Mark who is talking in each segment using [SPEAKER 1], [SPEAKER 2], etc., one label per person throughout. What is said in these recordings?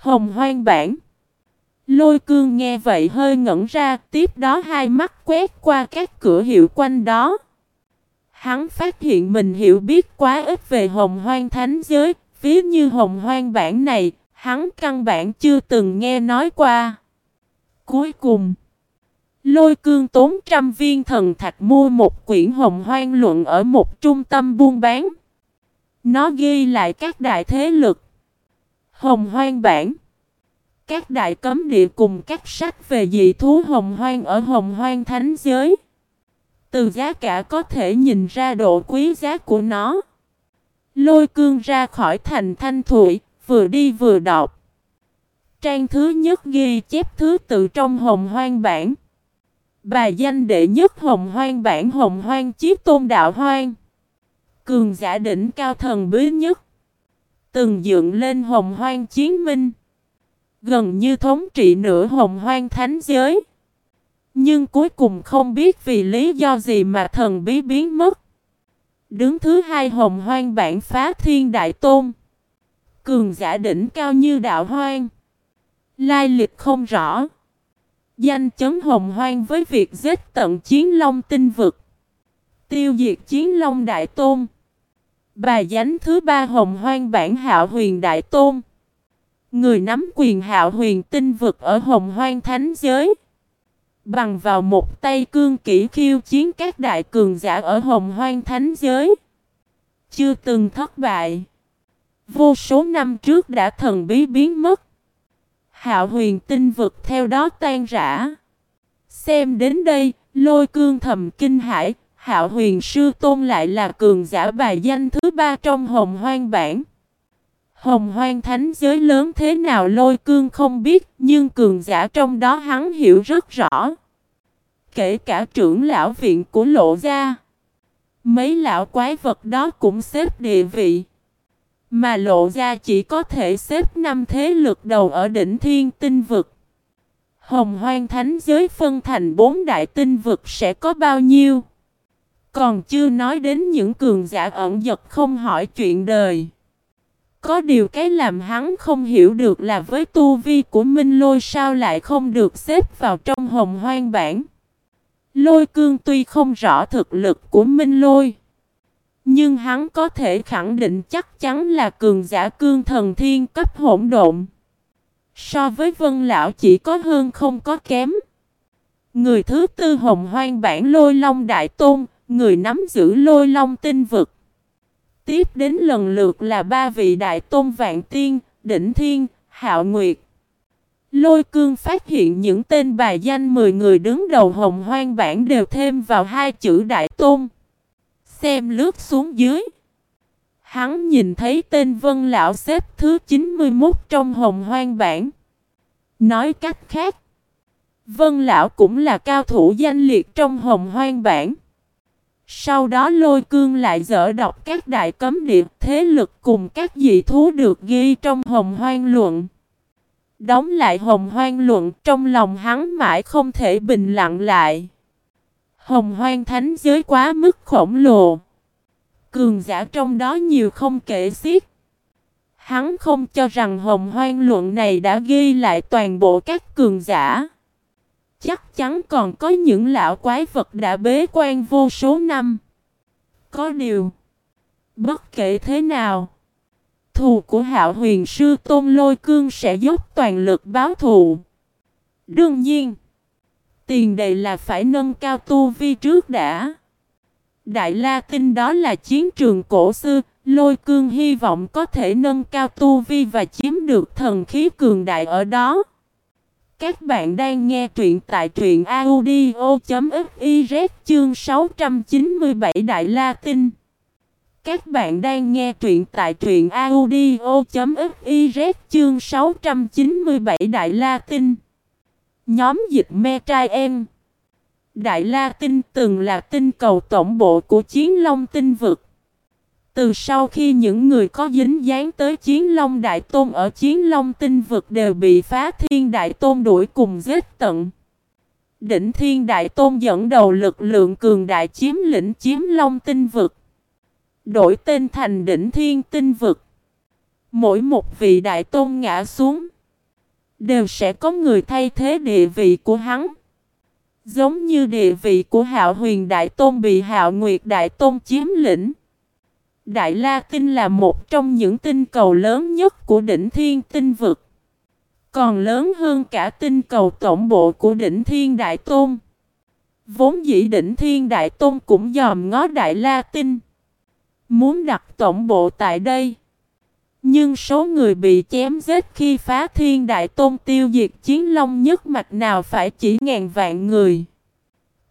[SPEAKER 1] Hồng hoang bản. Lôi cương nghe vậy hơi ngẩn ra, tiếp đó hai mắt quét qua các cửa hiệu quanh đó. Hắn phát hiện mình hiểu biết quá ít về hồng hoang thánh giới, ví như hồng hoang bản này, hắn căn bản chưa từng nghe nói qua. Cuối cùng, lôi cương tốn trăm viên thần thạch mua một quyển hồng hoang luận ở một trung tâm buôn bán. Nó ghi lại các đại thế lực. Hồng hoang bản. Các đại cấm địa cùng các sách về dị thú hồng hoang ở hồng hoang thánh giới. Từ giá cả có thể nhìn ra độ quý giá của nó. Lôi cương ra khỏi thành thanh thủy, vừa đi vừa đọc. Trang thứ nhất ghi chép thứ tự trong hồng hoang bản. Bài danh đệ nhất hồng hoang bản hồng hoang chiếc tôn đạo hoang. Cường giả đỉnh cao thần bí nhất. Từng dựng lên hồng hoang chiến minh. Gần như thống trị nửa hồng hoang thánh giới. Nhưng cuối cùng không biết vì lý do gì mà thần bí biến mất. Đứng thứ hai hồng hoang bản phá thiên đại tôn. Cường giả đỉnh cao như đạo hoang. Lai lịch không rõ. Danh chấn hồng hoang với việc giết tận chiến long tinh vực. Tiêu diệt chiến long đại tôn. Bà dánh thứ ba hồng hoang bản hạo huyền đại tôn. Người nắm quyền hạo huyền tinh vực ở hồng hoang thánh giới. Bằng vào một tay cương kỹ khiêu chiến các đại cường giả ở hồng hoang thánh giới. Chưa từng thất bại. Vô số năm trước đã thần bí biến mất. Hạo huyền tinh vực theo đó tan rã. Xem đến đây, lôi cương thầm kinh hải, hạo huyền sư tôn lại là cường giả bài danh thứ ba trong hồng hoang bản. Hồng hoang thánh giới lớn thế nào lôi cương không biết, nhưng cường giả trong đó hắn hiểu rất rõ. Kể cả trưởng lão viện của lộ gia. Mấy lão quái vật đó cũng xếp địa vị. Mà lộ ra chỉ có thể xếp năm thế lực đầu ở đỉnh thiên tinh vực. Hồng hoang thánh giới phân thành bốn đại tinh vực sẽ có bao nhiêu? Còn chưa nói đến những cường giả ẩn giật không hỏi chuyện đời. Có điều cái làm hắn không hiểu được là với tu vi của Minh Lôi sao lại không được xếp vào trong hồng hoang bản. Lôi cương tuy không rõ thực lực của Minh Lôi. Nhưng hắn có thể khẳng định chắc chắn là cường giả cương thần thiên cấp hỗn độn. So với vân lão chỉ có hơn không có kém. Người thứ tư hồng hoang bản lôi long đại tôn, người nắm giữ lôi long tinh vực. Tiếp đến lần lượt là ba vị đại tôn vạn tiên, đỉnh thiên, hạo nguyệt. Lôi cương phát hiện những tên bài danh 10 người đứng đầu hồng hoang bản đều thêm vào hai chữ đại tôn. Xem lướt xuống dưới. Hắn nhìn thấy tên vân lão xếp thứ 91 trong hồng hoang bản. Nói cách khác. Vân lão cũng là cao thủ danh liệt trong hồng hoang bản. Sau đó lôi cương lại dở đọc các đại cấm địa thế lực cùng các dị thú được ghi trong hồng hoang luận. Đóng lại hồng hoang luận, trong lòng hắn mãi không thể bình lặng lại. Hồng hoang thánh giới quá mức khổng lồ. Cường giả trong đó nhiều không kể xiết. Hắn không cho rằng hồng hoang luận này đã ghi lại toàn bộ các cường giả. Chắc chắn còn có những lão quái vật đã bế quan vô số năm. Có điều. Bất kể thế nào. Thù của hạo huyền sư Tôn Lôi Cương sẽ dốc toàn lực báo thù. Đương nhiên. Tiền đề là phải nâng cao tu vi trước đã. Đại La Tinh đó là chiến trường cổ xưa, Lôi Cương hy vọng có thể nâng cao tu vi và chiếm được thần khí cường đại ở đó. Các bạn đang nghe truyện tại truyện audio.fiz chương 697 Đại La Tinh. Các bạn đang nghe truyện tại truyện audio.fiz chương 697 Đại La Tinh. Nhóm dịch me trai em. Đại La Tinh từng là tinh cầu tổng bộ của Chiến Long Tinh Vực. Từ sau khi những người có dính dáng tới Chiến Long Đại Tôn ở Chiến Long Tinh Vực đều bị phá, thiên Đại Tôn đuổi cùng giết tận. Đỉnh Thiên Đại Tôn dẫn đầu lực lượng cường đại chiếm lĩnh Chiếm Long Tinh Vực. Đổi tên thành Đỉnh Thiên Tinh Vực. Mỗi một vị Đại Tôn ngã xuống. Đều sẽ có người thay thế địa vị của hắn. Giống như địa vị của Hạo Huyền Đại Tôn bị Hạo Nguyệt Đại Tôn chiếm lĩnh. Đại La Tinh là một trong những tinh cầu lớn nhất của đỉnh thiên tinh vực. Còn lớn hơn cả tinh cầu tổng bộ của đỉnh thiên Đại Tôn. Vốn dĩ đỉnh thiên Đại Tôn cũng dòm ngó Đại La Tinh. Muốn đặt tổng bộ tại đây. Nhưng số người bị chém giết khi phá thiên đại tôn tiêu diệt chiến long nhất mạch nào phải chỉ ngàn vạn người.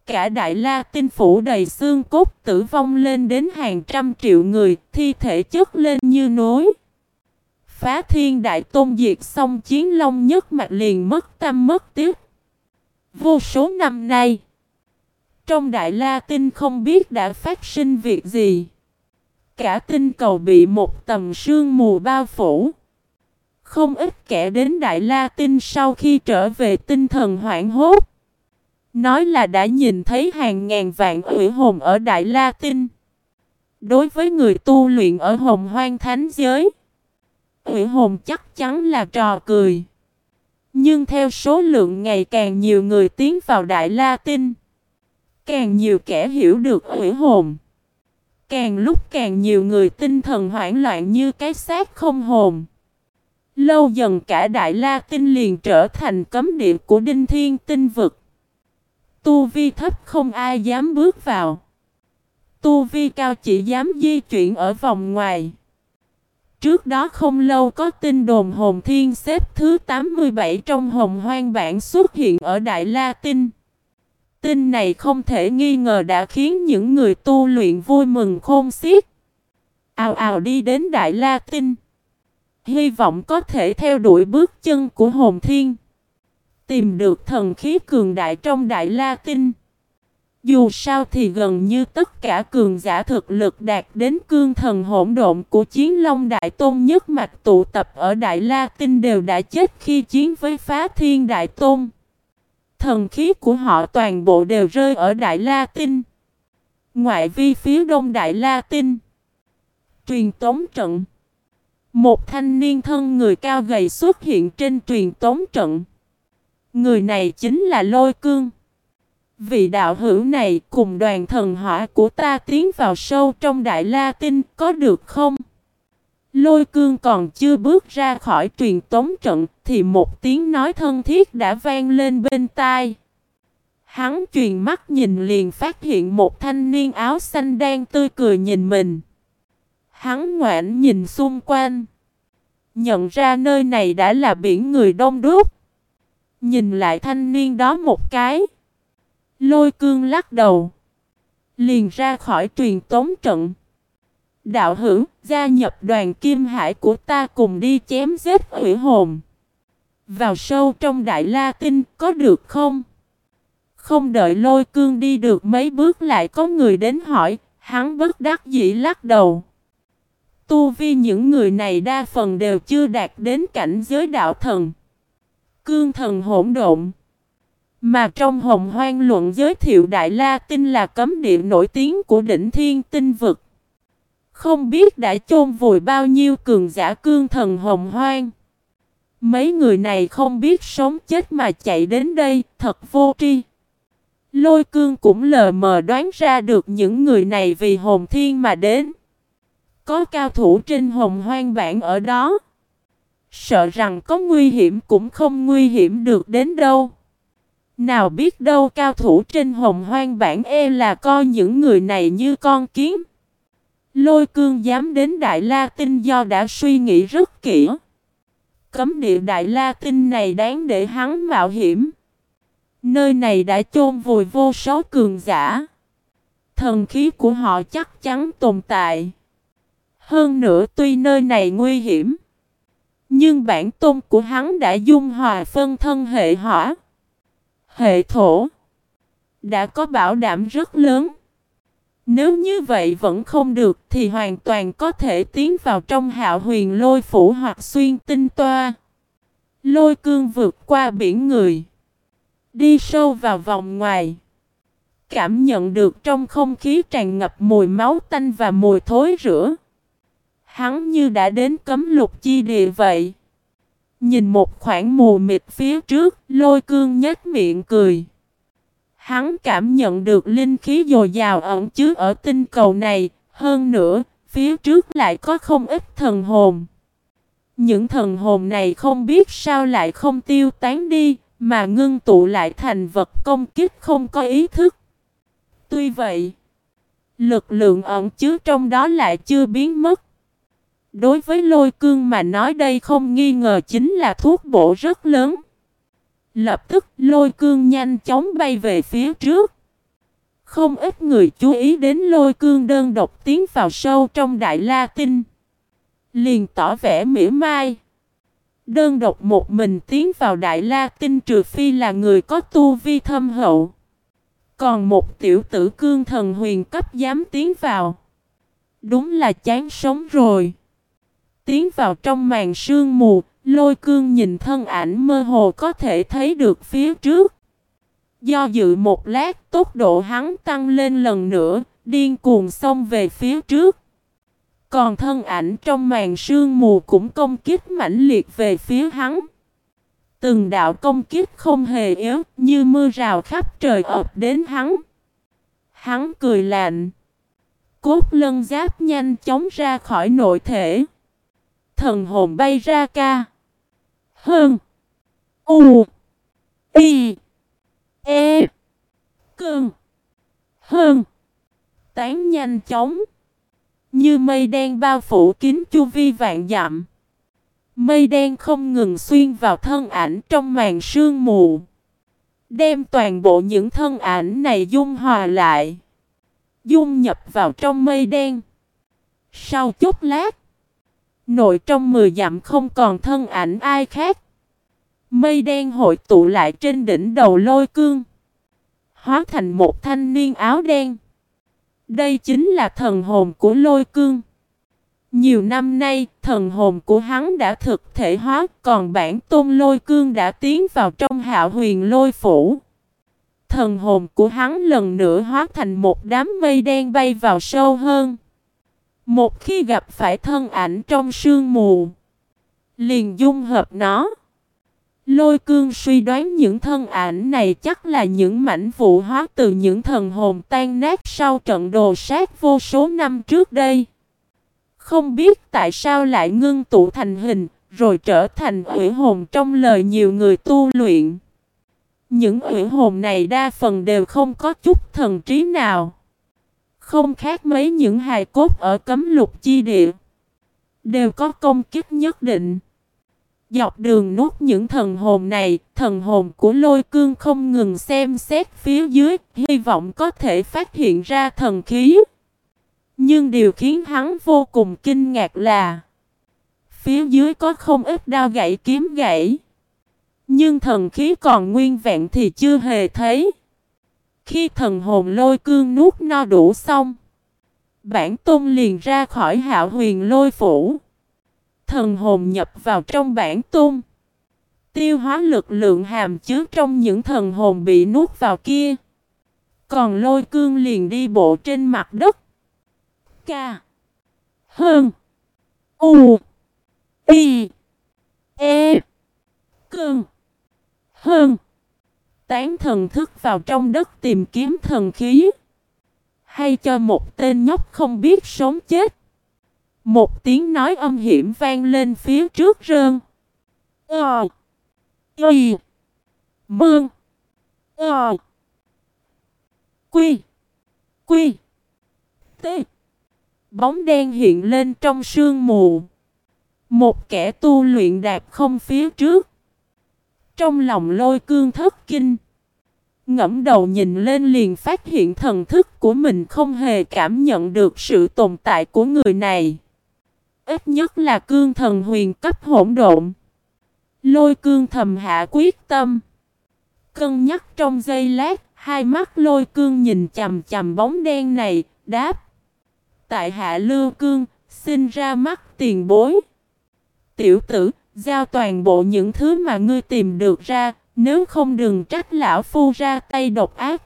[SPEAKER 1] Cả đại la tinh phủ đầy xương cốt tử vong lên đến hàng trăm triệu người, thi thể chất lên như núi. Phá thiên đại tôn diệt xong chiến long nhất mạch liền mất tâm mất tiếc. Vô số năm nay, trong đại la tinh không biết đã phát sinh việc gì cả tinh cầu bị một tầm sương mù bao phủ. Không ít kẻ đến Đại La Tinh sau khi trở về tinh thần hoảng hốt. Nói là đã nhìn thấy hàng ngàn vạn hủy hồn ở Đại La Tinh. Đối với người tu luyện ở hồng hoang thánh giới, hủy hồn chắc chắn là trò cười. Nhưng theo số lượng ngày càng nhiều người tiến vào Đại La Tinh, càng nhiều kẻ hiểu được hủy hồn. Càng lúc càng nhiều người tinh thần hoảng loạn như cái xác không hồn. Lâu dần cả Đại La Tinh liền trở thành cấm địa của Đinh Thiên tinh vực. Tu vi thấp không ai dám bước vào. Tu vi cao chỉ dám di chuyển ở vòng ngoài. Trước đó không lâu có tin đồn hồn thiên xếp thứ 87 trong hồng hoang bản xuất hiện ở Đại La Tinh. Tin này không thể nghi ngờ đã khiến những người tu luyện vui mừng khôn xiết. Ào ào đi đến Đại La Tinh. Hy vọng có thể theo đuổi bước chân của hồn thiên. Tìm được thần khí cường đại trong Đại La Tinh. Dù sao thì gần như tất cả cường giả thực lực đạt đến cương thần hỗn độn của chiến long đại tôn nhất mạch tụ tập ở Đại La Tinh đều đã chết khi chiến với phá thiên đại tôn. Thần khí của họ toàn bộ đều rơi ở Đại La Tinh. Ngoại vi phía đông Đại La Tinh. Truyền tống trận. Một thanh niên thân người cao gầy xuất hiện trên truyền tống trận. Người này chính là Lôi Cương. Vị đạo hữu này cùng đoàn thần hỏa của ta tiến vào sâu trong Đại La Tinh có được không? Lôi cương còn chưa bước ra khỏi truyền tống trận thì một tiếng nói thân thiết đã vang lên bên tai. Hắn truyền mắt nhìn liền phát hiện một thanh niên áo xanh đang tươi cười nhìn mình. Hắn ngoãn nhìn xung quanh. Nhận ra nơi này đã là biển người đông đúc. Nhìn lại thanh niên đó một cái. Lôi cương lắc đầu. Liền ra khỏi truyền tống trận. Đạo hữu, gia nhập đoàn kim hải của ta cùng đi chém giết hủy hồn. Vào sâu trong đại la tinh, có được không? Không đợi lôi cương đi được mấy bước lại có người đến hỏi, hắn bất đắc dĩ lắc đầu. Tu vi những người này đa phần đều chưa đạt đến cảnh giới đạo thần. Cương thần hỗn độn. Mà trong hồng hoang luận giới thiệu Đại La Tinh là cấm địa nổi tiếng của đỉnh thiên tinh vực. Không biết đã chôn vùi bao nhiêu cường giả cương thần hồng hoang. Mấy người này không biết sống chết mà chạy đến đây, thật vô tri. Lôi cương cũng lờ mờ đoán ra được những người này vì hồn thiên mà đến. Có cao thủ trên hồng hoang bản ở đó. Sợ rằng có nguy hiểm cũng không nguy hiểm được đến đâu. Nào biết đâu cao thủ trên hồng hoang bản e là coi những người này như con kiến. Lôi cương dám đến Đại La Tinh do đã suy nghĩ rất kỹ. Cấm địa Đại La Tinh này đáng để hắn mạo hiểm. Nơi này đã chôn vùi vô số cường giả. Thần khí của họ chắc chắn tồn tại. Hơn nữa tuy nơi này nguy hiểm. Nhưng bản tôn của hắn đã dung hòa phân thân hệ hỏa. Hệ thổ. Đã có bảo đảm rất lớn. Nếu như vậy vẫn không được thì hoàn toàn có thể tiến vào trong hạo huyền lôi phủ hoặc xuyên tinh toa. Lôi cương vượt qua biển người. Đi sâu vào vòng ngoài. Cảm nhận được trong không khí tràn ngập mùi máu tanh và mùi thối rữa. Hắn như đã đến cấm lục chi địa vậy. Nhìn một khoảng mù mịt phía trước, lôi cương nhếch miệng cười. Hắn cảm nhận được linh khí dồi dào ẩn chứa ở tinh cầu này, hơn nữa, phía trước lại có không ít thần hồn. Những thần hồn này không biết sao lại không tiêu tán đi, mà ngưng tụ lại thành vật công kích không có ý thức. Tuy vậy, lực lượng ẩn chứa trong đó lại chưa biến mất. Đối với lôi cương mà nói đây không nghi ngờ chính là thuốc bổ rất lớn. Lập tức, lôi cương nhanh chóng bay về phía trước. Không ít người chú ý đến lôi cương đơn độc tiến vào sâu trong Đại La Tinh. Liền tỏ vẻ mỉa mai. Đơn độc một mình tiến vào Đại La Tinh trừ phi là người có tu vi thâm hậu. Còn một tiểu tử cương thần huyền cấp dám tiến vào. Đúng là chán sống rồi. Tiến vào trong màn sương mù, lôi cương nhìn thân ảnh mơ hồ có thể thấy được phía trước. Do dự một lát, tốc độ hắn tăng lên lần nữa, điên cuồng xông về phía trước. Còn thân ảnh trong màn sương mù cũng công kích mãnh liệt về phía hắn. Từng đạo công kích không hề yếu, như mưa rào khắp trời ập đến hắn. Hắn cười lạnh. Cốt lân giáp nhanh chóng ra khỏi nội thể. Thần hồn bay ra ca. Hơn. U. Y. E. Cơn. Hơn. Tán nhanh chóng. Như mây đen bao phủ kín chu vi vạn dặm. Mây đen không ngừng xuyên vào thân ảnh trong màn sương mù. Đem toàn bộ những thân ảnh này dung hòa lại. Dung nhập vào trong mây đen. Sau chút lát. Nội trong mười dặm không còn thân ảnh ai khác. Mây đen hội tụ lại trên đỉnh đầu lôi cương. Hóa thành một thanh niên áo đen. Đây chính là thần hồn của lôi cương. Nhiều năm nay, thần hồn của hắn đã thực thể hóa, còn bản tôn lôi cương đã tiến vào trong hạo huyền lôi phủ. Thần hồn của hắn lần nữa hóa thành một đám mây đen bay vào sâu hơn. Một khi gặp phải thân ảnh trong sương mù, liền dung hợp nó. Lôi cương suy đoán những thân ảnh này chắc là những mảnh vụ hóa từ những thần hồn tan nát sau trận đồ sát vô số năm trước đây. Không biết tại sao lại ngưng tụ thành hình, rồi trở thành ủy hồn trong lời nhiều người tu luyện. Những ủy hồn này đa phần đều không có chút thần trí nào. Không khác mấy những hài cốt ở cấm lục chi địa. Đều có công kích nhất định. Dọc đường nuốt những thần hồn này, thần hồn của lôi cương không ngừng xem xét phía dưới, hy vọng có thể phát hiện ra thần khí. Nhưng điều khiến hắn vô cùng kinh ngạc là Phía dưới có không ít đao gãy kiếm gãy Nhưng thần khí còn nguyên vẹn thì chưa hề thấy khi thần hồn lôi cương nuốt no đủ xong, Bản tôn liền ra khỏi hạo huyền lôi phủ Thần hồn nhập vào trong bản tôn, Tiêu hóa lực lượng hàm chứa trong những thần hồn bị nuốt vào kia Còn lôi cương liền đi bộ trên mặt đất Ca. Hơn. U. Y. E. Cơn. Hơn. Tán thần thức vào trong đất tìm kiếm thần khí. Hay cho một tên nhóc không biết sống chết. Một tiếng nói âm hiểm vang lên phía trước rơn. Ờ. Y. Mương. Ờ. Quy. Quy. T. Bóng đen hiện lên trong sương mù. Một kẻ tu luyện đạp không phía trước. Trong lòng lôi cương thất kinh. Ngẫm đầu nhìn lên liền phát hiện thần thức của mình không hề cảm nhận được sự tồn tại của người này. Ít nhất là cương thần huyền cấp hỗn độn. Lôi cương thầm hạ quyết tâm. Cân nhắc trong giây lát, hai mắt lôi cương nhìn chầm chầm bóng đen này, đáp tại hạ lưu cương, xin ra mắt tiền bối. Tiểu tử, giao toàn bộ những thứ mà ngươi tìm được ra, nếu không đừng trách lão phu ra tay độc ác.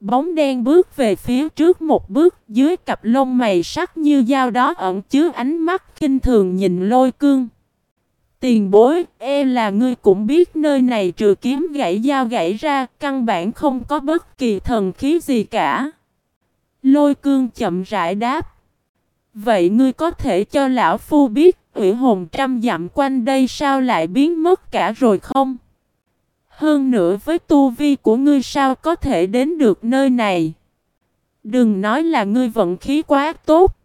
[SPEAKER 1] Bóng đen bước về phía trước một bước, dưới cặp lông mày sắc như dao đó ẩn chứa ánh mắt kinh thường nhìn lôi cương. Tiền bối, e là ngươi cũng biết nơi này trừ kiếm gãy dao gãy ra, căn bản không có bất kỳ thần khí gì cả. Lôi cương chậm rãi đáp. Vậy ngươi có thể cho lão phu biết, ủy hồn trăm dặm quanh đây sao lại biến mất cả rồi không? Hơn nữa với tu vi của ngươi sao có thể đến được nơi này? Đừng nói là ngươi vận khí quá tốt.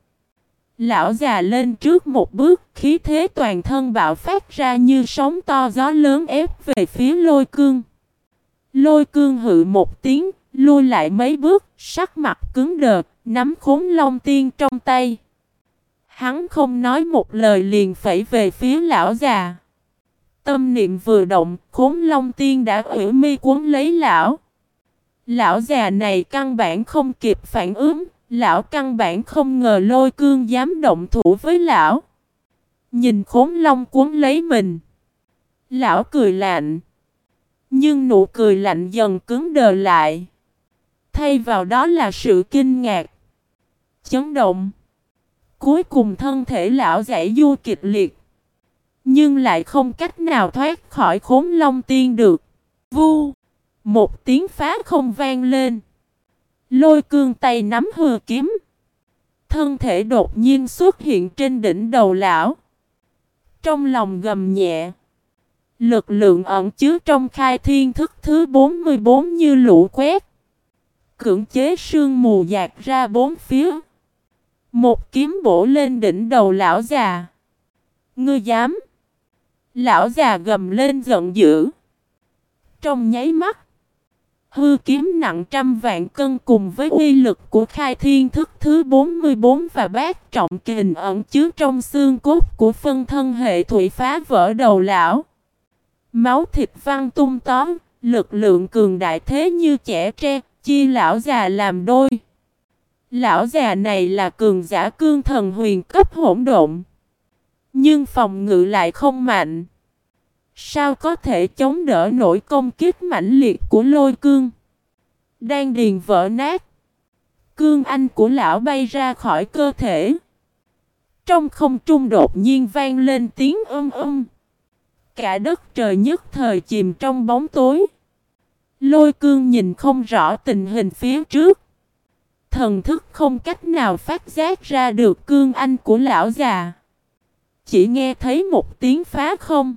[SPEAKER 1] Lão già lên trước một bước, khí thế toàn thân bạo phát ra như sóng to gió lớn ép về phía lôi cương. Lôi cương hự một tiếng, lui lại mấy bước, sắc mặt cứng đờ, nắm khốn long tiên trong tay. Hắn không nói một lời liền phẩy về phía lão già. Tâm niệm vừa động, khốn long tiên đã ủy mi cuốn lấy lão. Lão già này căn bản không kịp phản ứng, lão căn bản không ngờ lôi cương dám động thủ với lão. Nhìn khốn long cuốn lấy mình. Lão cười lạnh. Nhưng nụ cười lạnh dần cứng đờ lại. Thay vào đó là sự kinh ngạc. Chấn động. Cuối cùng thân thể lão giải du kịch liệt. Nhưng lại không cách nào thoát khỏi khốn long tiên được. Vu. Một tiếng phá không vang lên. Lôi cương tay nắm hừa kiếm. Thân thể đột nhiên xuất hiện trên đỉnh đầu lão. Trong lòng gầm nhẹ. Lực lượng ẩn chứa trong khai thiên thức thứ 44 như lũ quét. Cưỡng chế sương mù dạt ra bốn phía. Một kiếm bổ lên đỉnh đầu lão già. Ngươi dám. Lão già gầm lên giận dữ. Trong nháy mắt. Hư kiếm nặng trăm vạn cân cùng với uy lực của khai thiên thức thứ 44 và bát trọng kình ẩn chứa trong xương cốt của phân thân hệ thủy phá vỡ đầu lão. Máu thịt văng tung tóm, lực lượng cường đại thế như trẻ tre, chia lão già làm đôi. Lão già này là cường giả cương thần huyền cấp hỗn độn. Nhưng phòng ngự lại không mạnh. Sao có thể chống đỡ nổi công kích mãnh liệt của lôi cương? Đang điền vỡ nát. Cương anh của lão bay ra khỏi cơ thể. Trong không trung đột nhiên vang lên tiếng âm âm. Cả đất trời nhất thời chìm trong bóng tối. Lôi cương nhìn không rõ tình hình phía trước. Thần thức không cách nào phát giác ra được cương anh của lão già. Chỉ nghe thấy một tiếng phá không.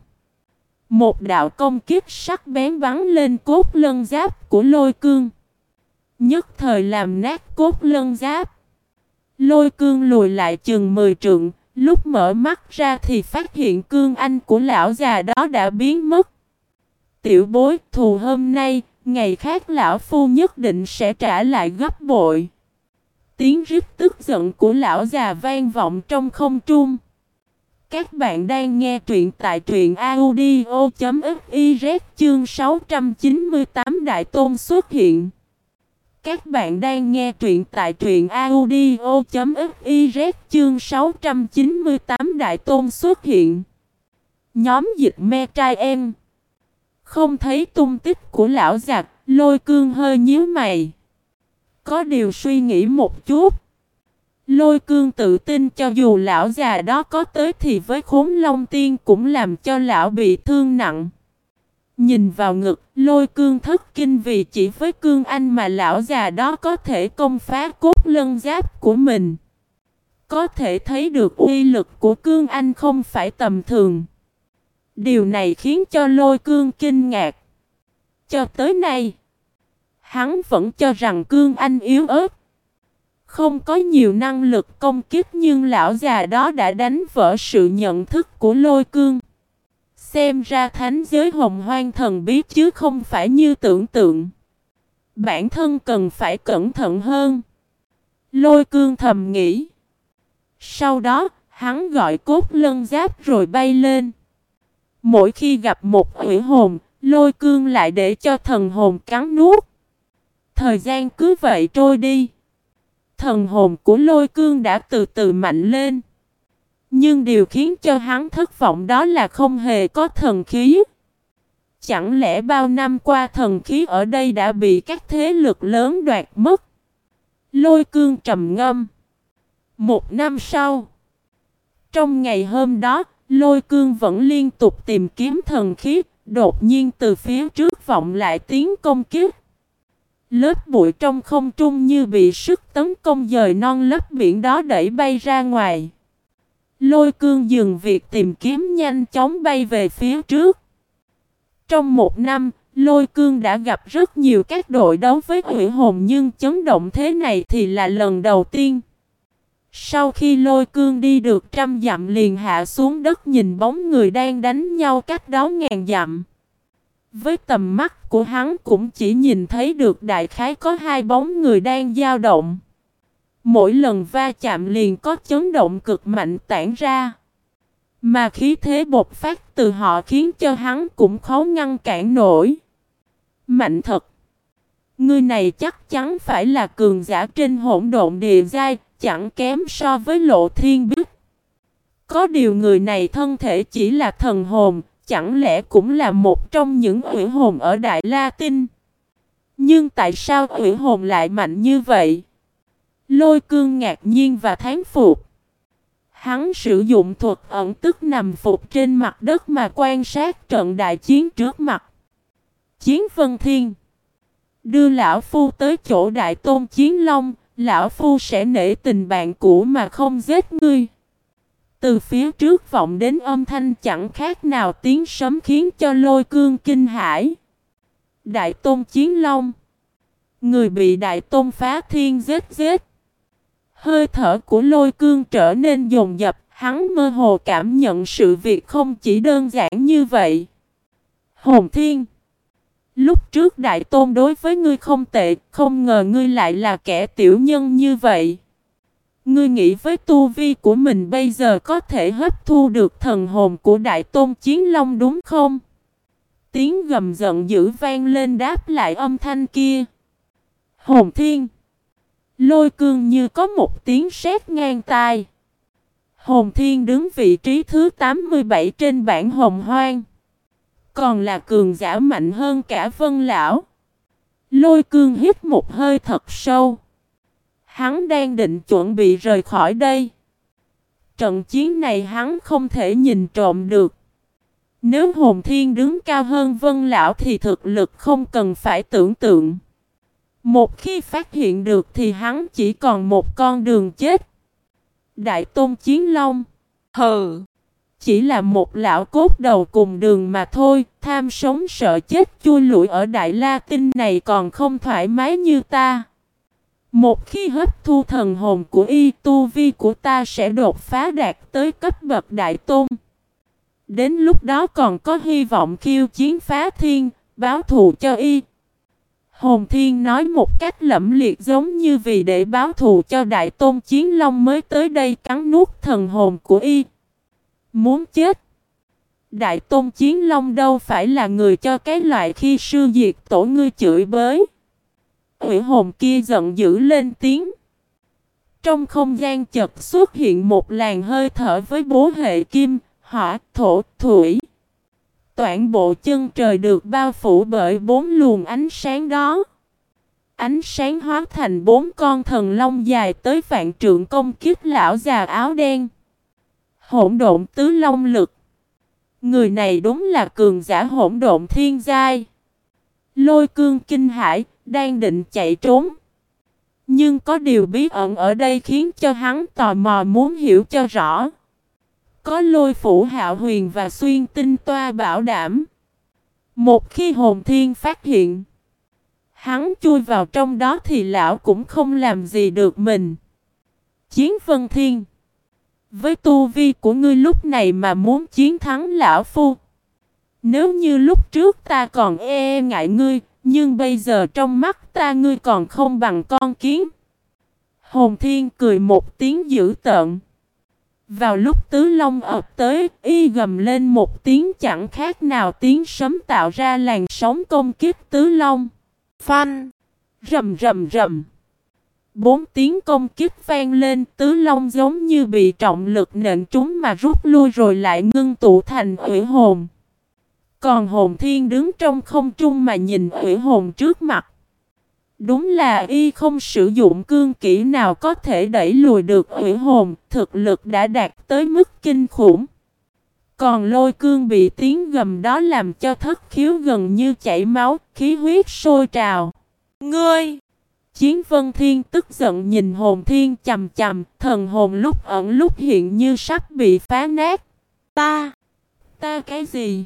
[SPEAKER 1] Một đạo công kiếp sắc bén bắn lên cốt lân giáp của lôi cương. Nhất thời làm nát cốt lân giáp. Lôi cương lùi lại chừng 10 trượng, lúc mở mắt ra thì phát hiện cương anh của lão già đó đã biến mất. Tiểu bối thù hôm nay, ngày khác lão phu nhất định sẽ trả lại gấp bội. Tiếng rít tức giận của lão già vang vọng trong không trung. Các bạn đang nghe truyện tại truyện audio.fiz chương 698 Đại Tôn xuất hiện. Các bạn đang nghe truyện tại truyện audio.fiz chương 698 Đại Tôn xuất hiện. Nhóm dịch me trai em. Không thấy tung tích của lão giặc, lôi cương hơi nhíu mày. Có điều suy nghĩ một chút. Lôi cương tự tin cho dù lão già đó có tới thì với khốn long tiên cũng làm cho lão bị thương nặng. Nhìn vào ngực, lôi cương thất kinh vì chỉ với cương anh mà lão già đó có thể công phá cốt lân giáp của mình. Có thể thấy được uy lực của cương anh không phải tầm thường. Điều này khiến cho lôi cương kinh ngạc. Cho tới nay, hắn vẫn cho rằng cương anh yếu ớt. Không có nhiều năng lực công kích nhưng lão già đó đã đánh vỡ sự nhận thức của lôi cương. Xem ra thánh giới hồng hoang thần bí chứ không phải như tưởng tượng. Bản thân cần phải cẩn thận hơn. Lôi cương thầm nghĩ. Sau đó, hắn gọi cốt lân giáp rồi bay lên. Mỗi khi gặp một ủy hồn, lôi cương lại để cho thần hồn cắn nuốt. Thời gian cứ vậy trôi đi. Thần hồn của lôi cương đã từ từ mạnh lên. Nhưng điều khiến cho hắn thất vọng đó là không hề có thần khí. Chẳng lẽ bao năm qua thần khí ở đây đã bị các thế lực lớn đoạt mất? Lôi cương trầm ngâm. Một năm sau, trong ngày hôm đó, lôi cương vẫn liên tục tìm kiếm thần khí, đột nhiên từ phía trước vọng lại tiếng công kiếp. Lớp bụi trong không trung như bị sức tấn công dời non lớp biển đó đẩy bay ra ngoài. Lôi cương dừng việc tìm kiếm nhanh chóng bay về phía trước. Trong một năm, lôi cương đã gặp rất nhiều các đội đấu với hủy hồn nhưng chấn động thế này thì là lần đầu tiên. Sau khi lôi cương đi được trăm dặm liền hạ xuống đất nhìn bóng người đang đánh nhau cách đó ngàn dặm. Với tầm mắt của hắn cũng chỉ nhìn thấy được đại khái có hai bóng người đang dao động. Mỗi lần va chạm liền có chấn động cực mạnh tản ra. Mà khí thế bột phát từ họ khiến cho hắn cũng khó ngăn cản nổi. Mạnh thật. Người này chắc chắn phải là cường giả trên hỗn độn địa giai, chẳng kém so với lộ thiên biết. Có điều người này thân thể chỉ là thần hồn, chẳng lẽ cũng là một trong những quỷ hồn ở Đại La Tinh? Nhưng tại sao quỷ hồn lại mạnh như vậy? Lôi cương ngạc nhiên và thán phục. Hắn sử dụng thuật ẩn tức nằm phục trên mặt đất mà quan sát trận đại chiến trước mặt. Chiến Vân Thiên Đưa Lão Phu tới chỗ Đại Tôn Chiến Long, Lão Phu sẽ nể tình bạn cũ mà không giết ngươi. Từ phía trước vọng đến âm thanh chẳng khác nào tiếng sấm khiến cho lôi cương kinh hãi. Đại Tôn Chiến Long Người bị Đại Tôn phá thiên giết giết. Hơi thở của lôi cương trở nên dồn dập, hắn mơ hồ cảm nhận sự việc không chỉ đơn giản như vậy. Hồn Thiên Lúc trước Đại Tôn đối với ngươi không tệ, không ngờ ngươi lại là kẻ tiểu nhân như vậy. Ngươi nghĩ với tu vi của mình bây giờ có thể hấp thu được thần hồn của Đại Tôn Chiến Long đúng không? Tiếng gầm giận dữ vang lên đáp lại âm thanh kia. Hồn Thiên Lôi cương như có một tiếng sét ngang tai. Hồn Thiên đứng vị trí thứ 87 trên bảng hồng hoang. Còn là cường giả mạnh hơn cả vân lão. Lôi cương hít một hơi thật sâu. Hắn đang định chuẩn bị rời khỏi đây. Trận chiến này hắn không thể nhìn trộm được. Nếu hồn thiên đứng cao hơn vân lão thì thực lực không cần phải tưởng tượng. Một khi phát hiện được thì hắn chỉ còn một con đường chết. Đại Tôn Chiến Long Hừ Chỉ là một lão cốt đầu cùng đường mà thôi, Tham sống sợ chết chui lủi ở Đại La Tinh này còn không thoải mái như ta một khi hấp thu thần hồn của y, Tu vi của ta sẽ đột phá đạt tới cấp bậc Đại Tôn Đến lúc đó còn có hy vọng khiêu chiến phá thiên, Báo thù cho y Hồn Thiên nói một cách lẫm liệt giống như vì để báo thù cho Đại Tôn Chiến Long mới tới đây cắn nuốt thần hồn của y. Muốn chết. Đại Tôn Chiến Long đâu phải là người cho cái loại khi sư diệt tổ ngươi chửi bới. Ủy hồn kia giận dữ lên tiếng. Trong không gian chật xuất hiện một làn hơi thở với bố hệ kim, hỏa, thổ, thủy. Toàn bộ chân trời được bao phủ bởi bốn luồng ánh sáng đó. Ánh sáng hóa thành bốn con thần long dài tới vạn trượng công kiếp lão già áo đen. Hỗn độn tứ long lực. Người này đúng là cường giả hỗn độn thiên giai. Lôi cương kinh hải, đang định chạy trốn. Nhưng có điều bí ẩn ở đây khiến cho hắn tò mò muốn hiểu cho rõ. Có lôi phủ hạo huyền và xuyên tinh toa bảo đảm. Một khi hồn thiên phát hiện. Hắn chui vào trong đó thì lão cũng không làm gì được mình. Chiến vân thiên. Với tu vi của ngươi lúc này mà muốn chiến thắng lão phu. Nếu như lúc trước ta còn e, e ngại ngươi, nhưng bây giờ trong mắt ta ngươi còn không bằng con kiến. Hồn thiên cười một tiếng dữ tợn. Vào lúc tứ long ập tới, y gầm lên một tiếng chẳng khác nào tiếng sấm tạo ra làn sóng công kiếp tứ long. Phanh! Rầm rầm rầm! Bốn tiếng công kiếp vang lên, tứ long giống như bị trọng lực nện chúng mà rút lui rồi lại ngưng tụ thành hủy hồn. Còn hồn thiên đứng trong không trung mà nhìn ủy hồn trước mặt. Đúng là y không sử dụng cương kỹ nào có thể đẩy lùi được ủy hồn, thực lực đã đạt tới mức kinh khủng. Còn lôi cương bị tiếng gầm đó làm cho thất khiếu gần như chảy máu, khí huyết sôi trào.
[SPEAKER 2] Ngươi!
[SPEAKER 1] Chiến vân thiên tức giận nhìn hồn thiên chầm chầm, thần hồn lúc ẩn lúc hiện như sắp bị phá nát.
[SPEAKER 2] Ta!
[SPEAKER 1] Ta cái gì?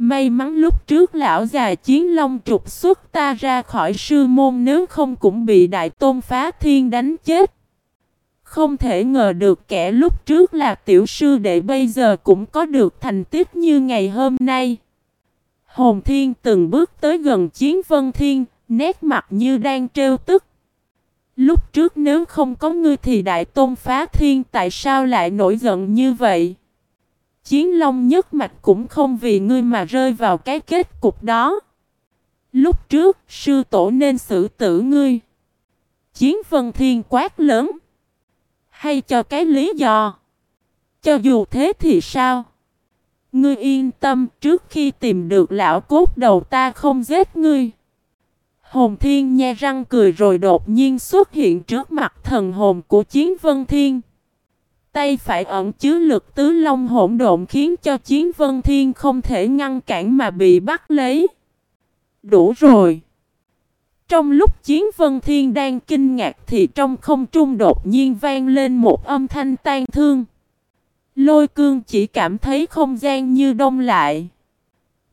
[SPEAKER 1] May mắn lúc trước lão già chiến long trục xuất ta ra khỏi sư môn nếu không cũng bị đại tôn phá thiên đánh chết. Không thể ngờ được kẻ lúc trước là tiểu sư đệ bây giờ cũng có được thành tích như ngày hôm nay. Hồn thiên từng bước tới gần chiến vân thiên, nét mặt như đang trêu tức. Lúc trước nếu không có ngươi thì đại tôn phá thiên tại sao lại nổi giận như vậy? Chiến long nhất mạch cũng không vì ngươi mà rơi vào cái kết cục đó. Lúc trước, sư tổ nên xử tử ngươi. Chiến vân thiên quát lớn. Hay cho cái lý do? Cho dù thế thì sao? Ngươi yên tâm, trước khi tìm được lão cốt đầu ta không giết ngươi. Hồn thiên nhe răng cười rồi đột nhiên xuất hiện trước mặt thần hồn của chiến vân thiên. Tay phải ẩn chứa lực tứ long hỗn độn khiến cho chiến vân thiên không thể ngăn cản mà bị bắt lấy. Đủ rồi. Trong lúc chiến vân thiên đang kinh ngạc thì trong không trung đột nhiên vang lên một âm thanh tan thương. Lôi cương chỉ cảm thấy không gian như đông lại.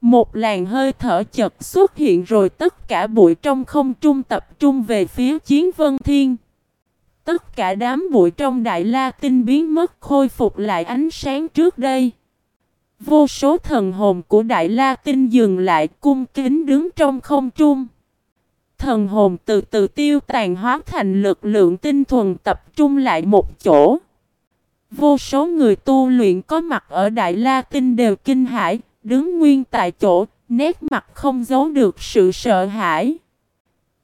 [SPEAKER 1] Một làn hơi thở chật xuất hiện rồi tất cả bụi trong không trung tập trung về phía chiến vân thiên. Tất cả đám bụi trong đại la tinh biến mất khôi phục lại ánh sáng trước đây. Vô số thần hồn của đại la tinh dừng lại cung kính đứng trong không trung. Thần hồn từ từ tiêu tàn hóa thành lực lượng tinh thuần tập trung lại một chỗ. Vô số người tu luyện có mặt ở Đại La Tinh đều kinh hãi, đứng nguyên tại chỗ, nét mặt không giấu được sự sợ hãi.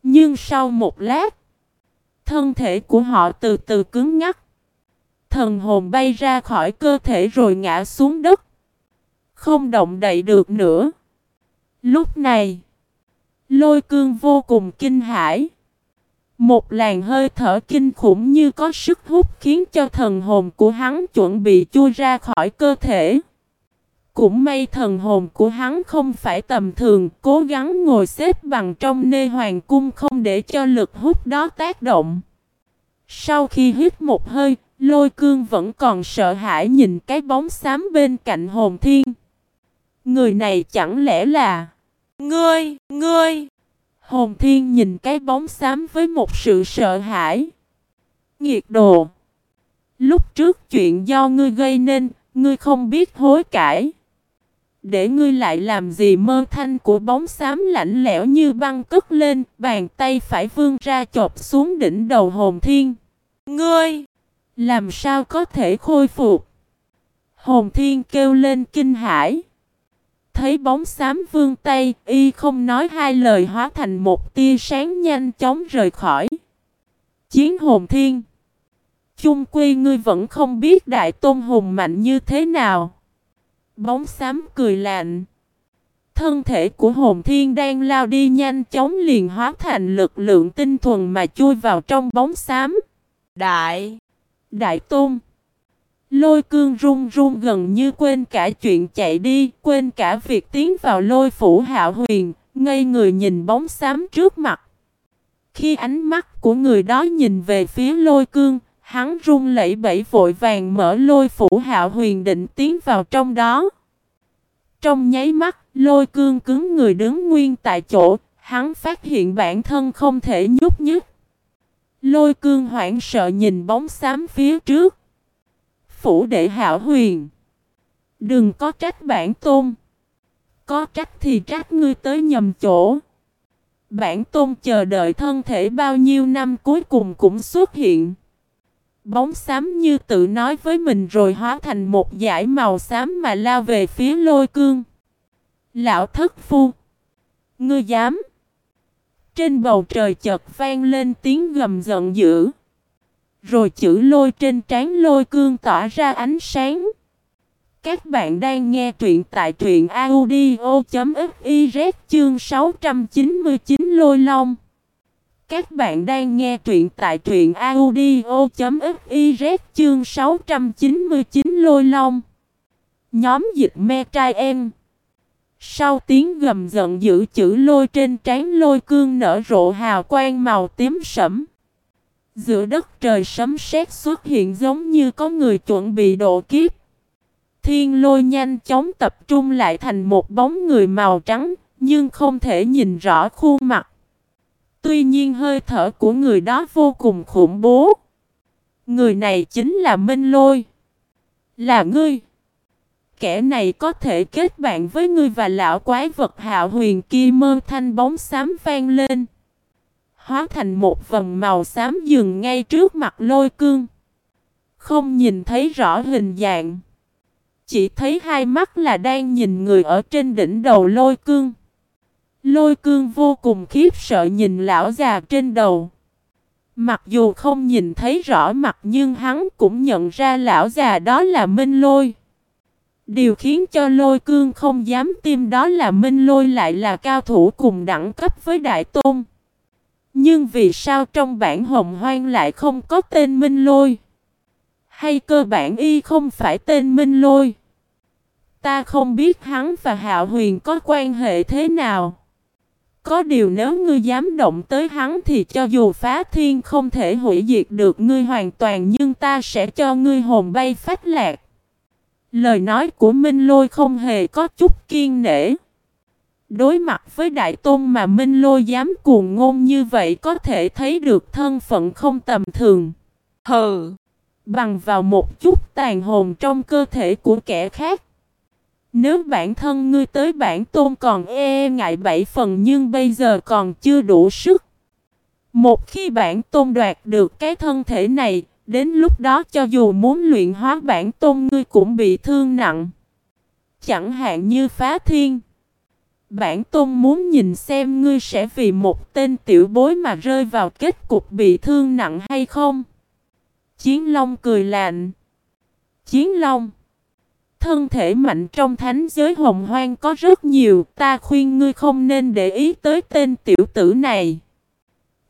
[SPEAKER 1] Nhưng sau một lát, thân thể của họ từ từ cứng ngắc. Thần hồn bay ra khỏi cơ thể rồi ngã xuống đất. Không động đậy được nữa. Lúc này, lôi cương vô cùng kinh hãi. Một làn hơi thở kinh khủng như có sức hút khiến cho thần hồn của hắn chuẩn bị chui ra khỏi cơ thể. Cũng may thần hồn của hắn không phải tầm thường, cố gắng ngồi xếp bằng trong nê hoàng cung không để cho lực hút đó tác động. Sau khi hít một hơi, lôi cương vẫn còn sợ hãi nhìn cái bóng xám bên cạnh hồn thiên. Người này chẳng lẽ là...
[SPEAKER 2] Ngươi, ngươi!
[SPEAKER 1] Hồn thiên nhìn cái bóng xám với một sự sợ hãi. Nghiệt đồ! Lúc trước chuyện do ngươi gây nên, ngươi không biết hối cải. Để ngươi lại làm gì mơ thanh của bóng xám lạnh lẽo như băng cất lên, bàn tay phải vươn ra chộp xuống đỉnh đầu hồn thiên.
[SPEAKER 2] Ngươi!
[SPEAKER 1] Làm sao có thể khôi phục? Hồn thiên kêu lên kinh hãi. Thấy bóng xám vương tay, y không nói hai lời hóa thành một tia sáng nhanh chóng rời khỏi. Chiến hồn thiên. Chung quy ngươi vẫn không biết đại tôn hùng mạnh như thế nào. Bóng xám cười lạnh. Thân thể của hồn thiên đang lao đi nhanh chóng liền hóa thành lực lượng tinh thuần mà chui vào trong bóng xám.
[SPEAKER 2] Đại!
[SPEAKER 1] Đại tôn! Lôi cương run run gần như quên cả chuyện chạy đi, quên cả việc tiến vào lôi phủ hạo huyền, ngây người nhìn bóng xám trước mặt. Khi ánh mắt của người đó nhìn về phía lôi cương, hắn run lẩy bẩy vội vàng mở lôi phủ hạo huyền định tiến vào trong đó. Trong nháy mắt, lôi cương cứng người đứng nguyên tại chỗ, hắn phát hiện bản thân không thể nhúc nhích. Lôi cương hoảng sợ nhìn bóng xám phía trước phủ đệ hạo huyền. Đừng có trách bản tôn. Có trách thì trách ngươi tới nhầm chỗ. Bản tôn chờ đợi thân thể bao nhiêu năm cuối cùng cũng xuất hiện. Bóng xám như tự nói với mình rồi hóa thành một dải màu xám mà lao về phía lôi cương. Lão thất phu. Ngươi dám. Trên bầu trời chợt vang lên tiếng gầm giận dữ. Rồi chữ lôi trên trán lôi cương tỏa ra ánh sáng. Các bạn đang nghe truyện tại truyện audio.fiz chương 699 lôi long. Các bạn đang nghe truyện tại truyện audio.fiz chương 699 lôi long. Nhóm dịch me trai em. Sau tiếng gầm giận dữ chữ lôi trên trán lôi cương nở rộ hào quang màu tím sẫm. Giữa đất trời sấm sét xuất hiện giống như có người chuẩn bị độ kiếp. Thiên lôi nhanh chóng tập trung lại thành một bóng người màu trắng, nhưng không thể nhìn rõ khuôn mặt. Tuy nhiên hơi thở của người đó vô cùng khủng bố. Người này chính là Minh Lôi. Là ngươi. Kẻ này có thể kết bạn với ngươi và lão quái vật hạo huyền kia mơ thanh bóng xám vang lên. Hóa thành một vầng màu xám dừng ngay trước mặt lôi cương. Không nhìn thấy rõ hình dạng. Chỉ thấy hai mắt là đang nhìn người ở trên đỉnh đầu lôi cương. Lôi cương vô cùng khiếp sợ nhìn lão già trên đầu. Mặc dù không nhìn thấy rõ mặt nhưng hắn cũng nhận ra lão già đó là Minh Lôi. Điều khiến cho lôi cương không dám tin đó là Minh Lôi lại là cao thủ cùng đẳng cấp với Đại Tôn. Nhưng vì sao trong bản hồng hoang lại không có tên Minh Lôi? Hay cơ bản y không phải tên Minh Lôi? Ta không biết hắn và Hạo Huyền có quan hệ thế nào. Có điều nếu ngươi dám động tới hắn thì cho dù phá thiên không thể hủy diệt được ngươi hoàn toàn nhưng ta sẽ cho ngươi hồn bay phách lạc. Lời nói của Minh Lôi không hề có chút kiên nể. Đối mặt với Đại Tôn mà Minh Lôi dám cuồng ngôn như vậy có thể thấy được thân phận không tầm thường. Hừ! Bằng vào một chút tàn hồn trong cơ thể của kẻ khác. Nếu bản thân ngươi tới bản tôn còn e, ngại bảy phần nhưng bây giờ còn chưa đủ sức. Một khi bản tôn đoạt được cái thân thể này, đến lúc đó cho dù muốn luyện hóa bản tôn ngươi cũng bị thương nặng. Chẳng hạn như phá thiên. Bản tôn muốn nhìn xem ngươi sẽ vì một tên tiểu bối mà rơi vào kết cục bị thương nặng hay không. Chiến Long cười lạnh. Chiến Long. Thân thể mạnh trong thánh giới hồng hoang có rất nhiều, ta khuyên ngươi không nên để ý tới tên tiểu tử này.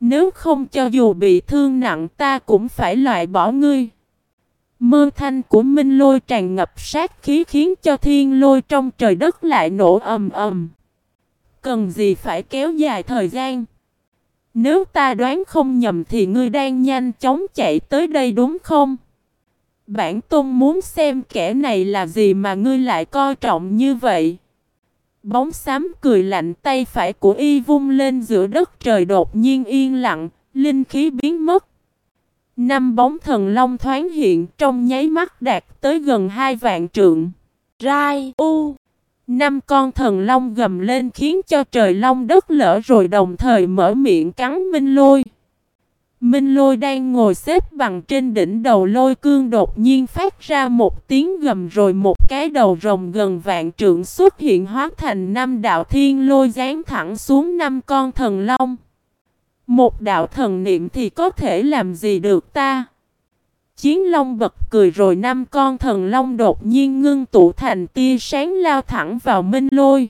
[SPEAKER 1] Nếu không cho dù bị thương nặng ta cũng phải loại bỏ ngươi. Mơ thanh của minh lôi tràn ngập sát khí khiến cho thiên lôi trong trời đất lại nổ ầm ầm. Cần gì phải kéo dài thời gian? Nếu ta đoán không nhầm thì ngươi đang nhanh chóng chạy tới đây đúng không? Bản tôn muốn xem kẻ này là gì mà ngươi lại coi trọng như vậy. Bóng xám cười lạnh tay phải của y vung lên giữa đất trời đột nhiên yên lặng, linh khí biến mất. Năm bóng thần long thoáng hiện trong nháy mắt đạt tới gần hai vạn trượng. Rai U Năm con thần long gầm lên khiến cho trời long đất lỡ rồi đồng thời mở miệng cắn minh lôi. Minh lôi đang ngồi xếp bằng trên đỉnh đầu lôi cương đột nhiên phát ra một tiếng gầm rồi một cái đầu rồng gần vạn trượng xuất hiện hóa thành năm đạo thiên lôi dán thẳng xuống năm con thần long. Một đạo thần niệm thì có thể làm gì được ta? Chiến long bật cười rồi năm con thần long đột nhiên ngưng tụ thành tia sáng lao thẳng vào minh lôi.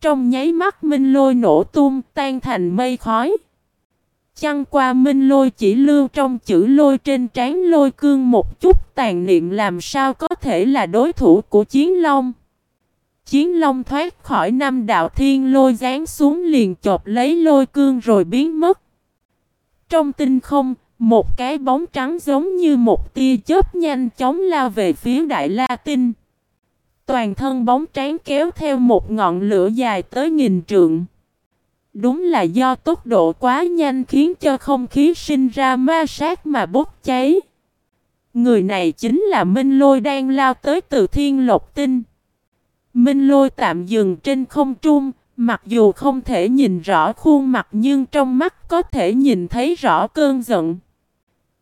[SPEAKER 1] Trong nháy mắt minh lôi nổ tung, tan thành mây khói. Chăng qua minh lôi chỉ lưu trong chữ lôi trên trán lôi cương một chút tàn niệm làm sao có thể là đối thủ của chiến long. Chiến long thoát khỏi năm đạo thiên lôi dán xuống liền chộp lấy lôi cương rồi biến mất. Trong tinh không, một cái bóng trắng giống như một tia chớp nhanh chóng lao về phía Đại La Tinh. Toàn thân bóng trắng kéo theo một ngọn lửa dài tới nghìn trượng. Đúng là do tốc độ quá nhanh khiến cho không khí sinh ra ma sát mà bốc cháy. Người này chính là Minh Lôi đang lao tới từ thiên lộc tinh. Minh Lôi tạm dừng trên không trung, mặc dù không thể nhìn rõ khuôn mặt nhưng trong mắt có thể nhìn thấy rõ cơn giận.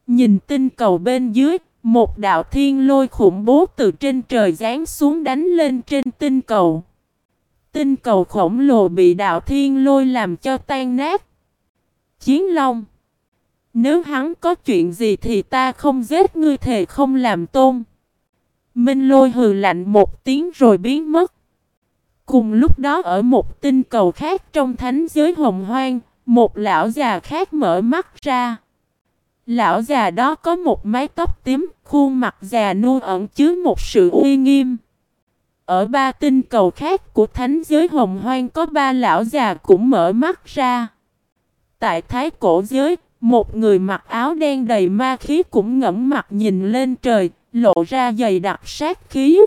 [SPEAKER 1] Nhìn tinh cầu bên dưới, một đạo thiên lôi khủng bố từ trên trời giáng xuống đánh lên trên tinh cầu. Tinh cầu khổng lồ bị đạo thiên lôi làm cho tan nát. Chiến Long Nếu hắn có chuyện gì thì ta không giết ngươi thề không làm tôn. Minh lôi hừ lạnh một tiếng rồi biến mất. Cùng lúc đó ở một tinh cầu khác trong thánh giới hồng hoang, một lão già khác mở mắt ra. Lão già đó có một mái tóc tím, khuôn mặt già nua ẩn chứa một sự uy nghiêm. Ở ba tinh cầu khác của thánh giới hồng hoang có ba lão già cũng mở mắt ra. Tại thái cổ giới, một người mặc áo đen đầy ma khí cũng ngẫm mặt nhìn lên trời, lộ ra dày đặc sát khí.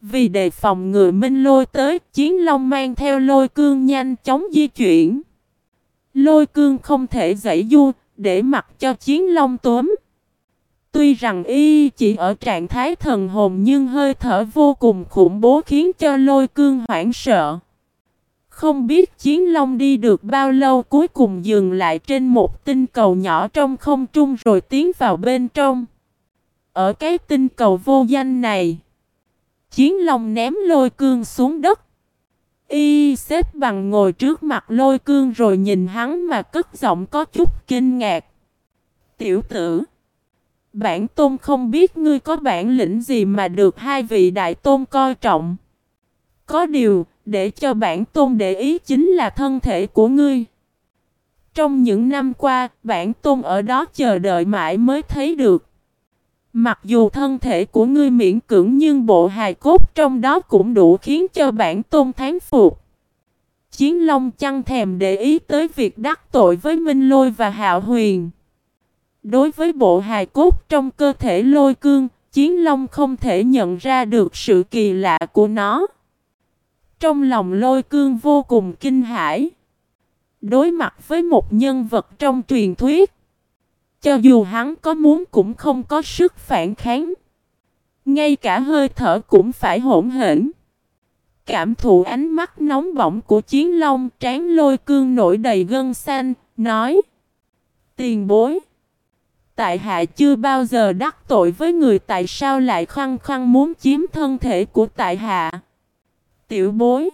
[SPEAKER 1] Vì đề phòng người minh lôi tới, chiến long mang theo lôi cương nhanh chóng di chuyển. Lôi cương không thể dãy du, để mặc cho chiến long túm. Tuy rằng y chỉ ở trạng thái thần hồn nhưng hơi thở vô cùng khủng bố khiến cho lôi cương hoảng sợ. Không biết chiến long đi được bao lâu cuối cùng dừng lại trên một tinh cầu nhỏ trong không trung rồi tiến vào bên trong. Ở cái tinh cầu vô danh này, chiến long ném lôi cương xuống đất. Y xếp bằng ngồi trước mặt lôi cương rồi nhìn hắn mà cất giọng có chút kinh ngạc. Tiểu tử Bản tôn không biết ngươi có bản lĩnh gì mà được hai vị đại tôn coi trọng. Có điều, để cho bản tôn để ý chính là thân thể của ngươi. Trong những năm qua, bản tôn ở đó chờ đợi mãi mới thấy được. Mặc dù thân thể của ngươi miễn cưỡng nhưng bộ hài cốt trong đó cũng đủ khiến cho bản tôn thán phục. Chiến Long chăng thèm để ý tới việc đắc tội với Minh Lôi và Hạo Huyền. Đối với bộ hài cốt trong cơ thể lôi cương, Chiến Long không thể nhận ra được sự kỳ lạ của nó. Trong lòng lôi cương vô cùng kinh hãi. Đối mặt với một nhân vật trong truyền thuyết. Cho dù hắn có muốn cũng không có sức phản kháng. Ngay cả hơi thở cũng phải hỗn hển. Cảm thụ ánh mắt nóng bỏng của chiến long trán lôi cương nổi đầy gân xanh, nói Tiền bối Tại hạ chưa bao giờ đắc tội với người tại sao lại khăng khăng muốn chiếm thân thể của tại hạ. Tiểu bối.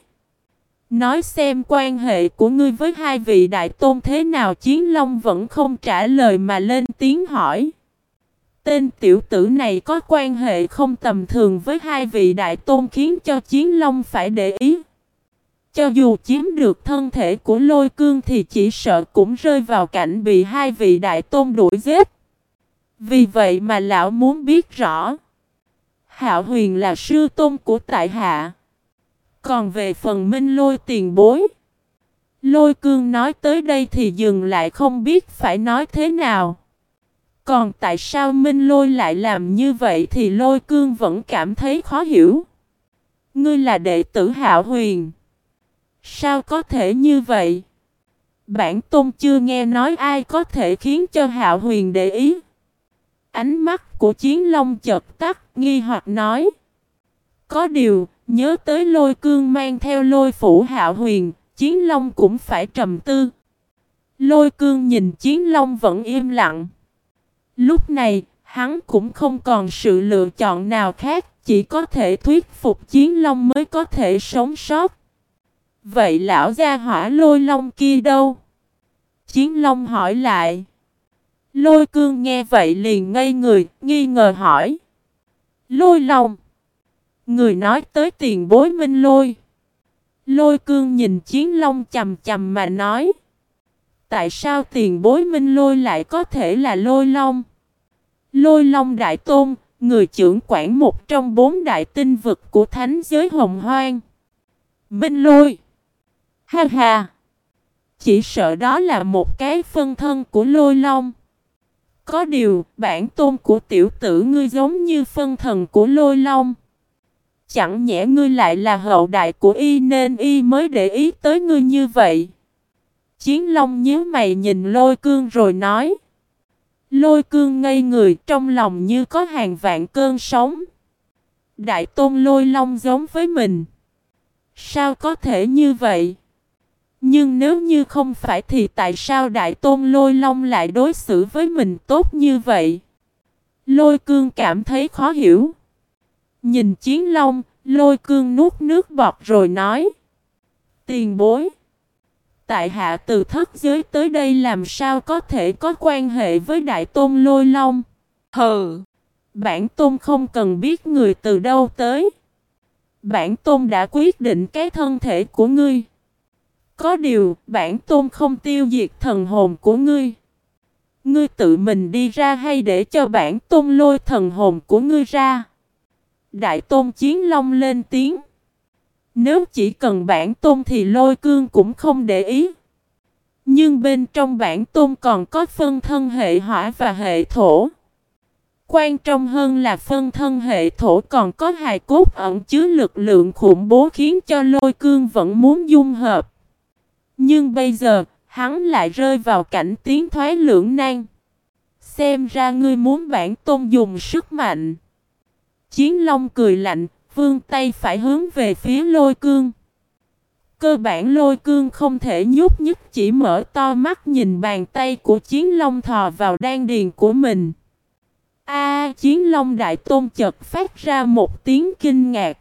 [SPEAKER 1] Nói xem quan hệ của ngươi với hai vị đại tôn thế nào, Chiến Long vẫn không trả lời mà lên tiếng hỏi. Tên tiểu tử này có quan hệ không tầm thường với hai vị đại tôn khiến cho Chiến Long phải để ý. Cho dù chiếm được thân thể của lôi cương thì chỉ sợ cũng rơi vào cảnh bị hai vị đại tôn đuổi giết. Vì vậy mà lão muốn biết rõ. Hạo huyền là sư tôn của tại hạ. Còn về phần minh lôi tiền bối. Lôi cương nói tới đây thì dừng lại không biết phải nói thế nào. Còn tại sao Minh Lôi lại làm như vậy thì Lôi Cương vẫn cảm thấy khó hiểu. Ngươi là đệ tử Hạo Huyền. Sao có thể như vậy? Bản Tôn chưa nghe nói ai có thể khiến cho Hạo Huyền để ý. Ánh mắt của Chiến Long chợt tắt, nghi hoặc nói. Có điều, nhớ tới Lôi Cương mang theo Lôi Phủ Hạo Huyền, Chiến Long cũng phải trầm tư. Lôi Cương nhìn Chiến Long vẫn im lặng. Lúc này, hắn cũng không còn sự lựa chọn nào khác, chỉ có thể thuyết phục chiến long mới có thể sống sót. Vậy lão gia hỏa lôi long kia đâu? Chiến long hỏi lại. Lôi cương nghe vậy liền ngây người, nghi ngờ hỏi. Lôi long. Người nói tới tiền bối minh lôi. Lôi cương nhìn chiến long chầm chầm mà nói. Tại sao tiền bối minh lôi lại có thể là lôi long? Lôi long đại tôn, người trưởng quản một trong bốn đại tinh vực của thánh giới hồng hoang. Minh lôi. Ha ha. Chỉ sợ đó là một cái phân thân của lôi long. Có điều, bản tôn của tiểu tử ngươi giống như phân thần của lôi long. Chẳng nhẽ ngươi lại là hậu đại của y nên y mới để ý tới ngươi như vậy. Chiến long nhớ mày nhìn lôi cương rồi nói. Lôi cương ngây người trong lòng như có hàng vạn cơn sóng. Đại tôn lôi long giống với mình. Sao có thể như vậy? Nhưng nếu như không phải thì tại sao đại tôn lôi long lại đối xử với mình tốt như vậy? Lôi cương cảm thấy khó hiểu. Nhìn chiến long, lôi cương nuốt nước bọt rồi nói. Tiền bối tại hạ từ thất giới tới đây làm sao có thể có quan hệ với đại tôn lôi long. Hừ, bản tôn không cần biết người từ đâu tới. Bản tôn đã quyết định cái thân thể của ngươi. Có điều, bản tôn không tiêu diệt thần hồn của ngươi. Ngươi tự mình đi ra hay để cho bản tôn lôi thần hồn của ngươi ra? Đại tôn chiến long lên tiếng. Nếu chỉ cần bản tôn thì lôi cương cũng không để ý. Nhưng bên trong bản tôn còn có phân thân hệ hỏa và hệ thổ. Quan trọng hơn là phân thân hệ thổ còn có hài cốt ẩn chứa lực lượng khủng bố khiến cho lôi cương vẫn muốn dung hợp. Nhưng bây giờ, hắn lại rơi vào cảnh tiến thoái lưỡng nan. Xem ra ngươi muốn bản tôn dùng sức mạnh. Chiến Long cười lạnh, vương tay phải hướng về phía lôi cương. Cơ bản lôi cương không thể nhúc nhích chỉ mở to mắt nhìn bàn tay của chiến long thò vào đan điền của mình. A chiến long đại tôn chợt phát ra một tiếng kinh ngạc.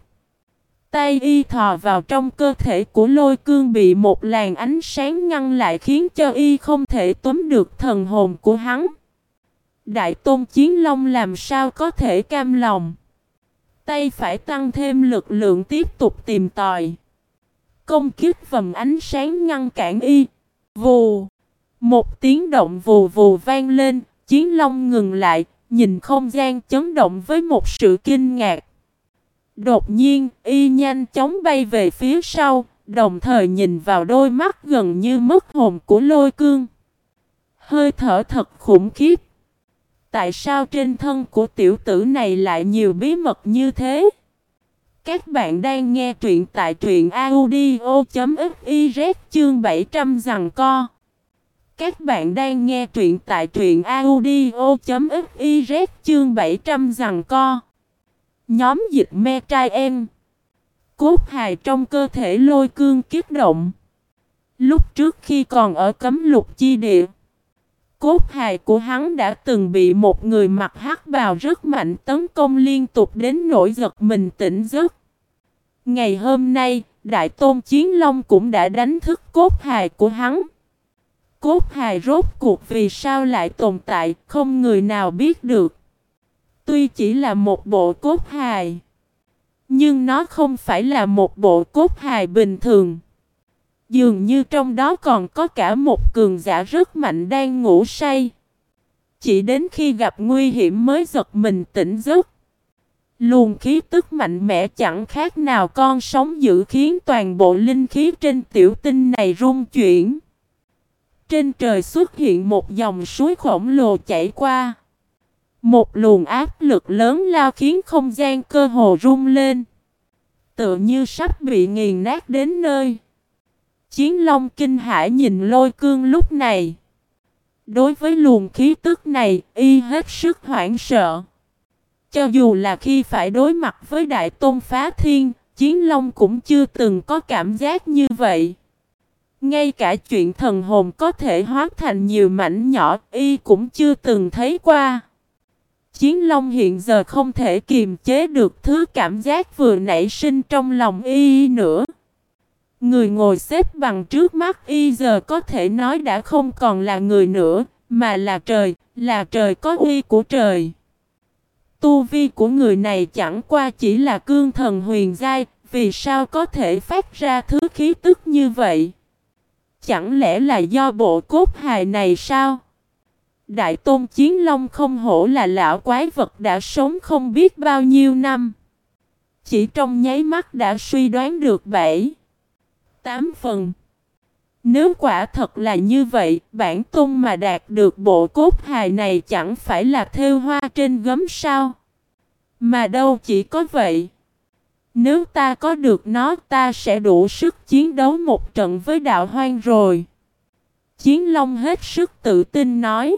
[SPEAKER 1] Tay y thò vào trong cơ thể của lôi cương bị một làn ánh sáng ngăn lại khiến cho y không thể túm được thần hồn của hắn. Đại tôn chiến long làm sao có thể cam lòng. Tay phải tăng thêm lực lượng tiếp tục tìm tòi. Công kiếp vầm ánh sáng ngăn cản y. Vù. Một tiếng động vù vù vang lên. Chiến long ngừng lại. Nhìn không gian chấn động với một sự kinh ngạc. Đột nhiên, y nhanh chóng bay về phía sau. Đồng thời nhìn vào đôi mắt gần như mất hồn của lôi cương. Hơi thở thật khủng khiếp. Tại sao trên thân của tiểu tử này lại nhiều bí mật như thế? Các bạn đang nghe truyện tại truyện audio.fiz chương 700 rằng co. Các bạn đang nghe truyện tại truyện audio.fiz chương 700 rằng co. Nhóm dịch me trai em. Cốt hài trong cơ thể lôi cương kiếp động. Lúc trước khi còn ở cấm lục chi địa. Cốt hài của hắn đã từng bị một người mặc hắc bào rất mạnh tấn công liên tục đến nỗi giật mình tỉnh giấc. Ngày hôm nay, Đại Tôn Chiến Long cũng đã đánh thức cốt hài của hắn. Cốt hài rốt cuộc vì sao lại tồn tại, không người nào biết được. Tuy chỉ là một bộ cốt hài, nhưng nó không phải là một bộ cốt hài bình thường. Dường như trong đó còn có cả một cường giả rất mạnh đang ngủ say. Chỉ đến khi gặp nguy hiểm mới giật mình tỉnh giấc. Luồng khí tức mạnh mẽ chẳng khác nào con sóng dữ khiến toàn bộ linh khí trên tiểu tinh này rung chuyển. Trên trời xuất hiện một dòng suối khổng lồ chảy qua. Một luồng áp lực lớn lao khiến không gian cơ hồ rung lên. Tựa như sắp bị nghiền nát đến nơi. Chiến Long kinh hãi nhìn lôi cương lúc này. Đối với luồng khí tức này, y hết sức hoảng sợ. Cho dù là khi phải đối mặt với Đại Tôn Phá Thiên, Chiến Long cũng chưa từng có cảm giác như vậy. Ngay cả chuyện thần hồn có thể hóa thành nhiều mảnh nhỏ, y cũng chưa từng thấy qua. Chiến Long hiện giờ không thể kiềm chế được thứ cảm giác vừa nảy sinh trong lòng y nữa. Người ngồi xếp bằng trước mắt y giờ có thể nói đã không còn là người nữa, mà là trời, là trời có uy của trời. Tu vi của người này chẳng qua chỉ là cương thần huyền giai, vì sao có thể phát ra thứ khí tức như vậy? Chẳng lẽ là do bộ cốt hài này sao? Đại tôn chiến long không hổ là lão quái vật đã sống không biết bao nhiêu năm. Chỉ trong nháy mắt đã suy đoán được bảy, tám phần. Nếu quả thật là như vậy, bản tôn mà đạt được bộ cốt hài này chẳng phải là theo hoa trên gấm sao? Mà đâu chỉ có vậy. Nếu ta có được nó ta sẽ đủ sức chiến đấu một trận với đạo hoang rồi. Chiến Long hết sức tự tin nói.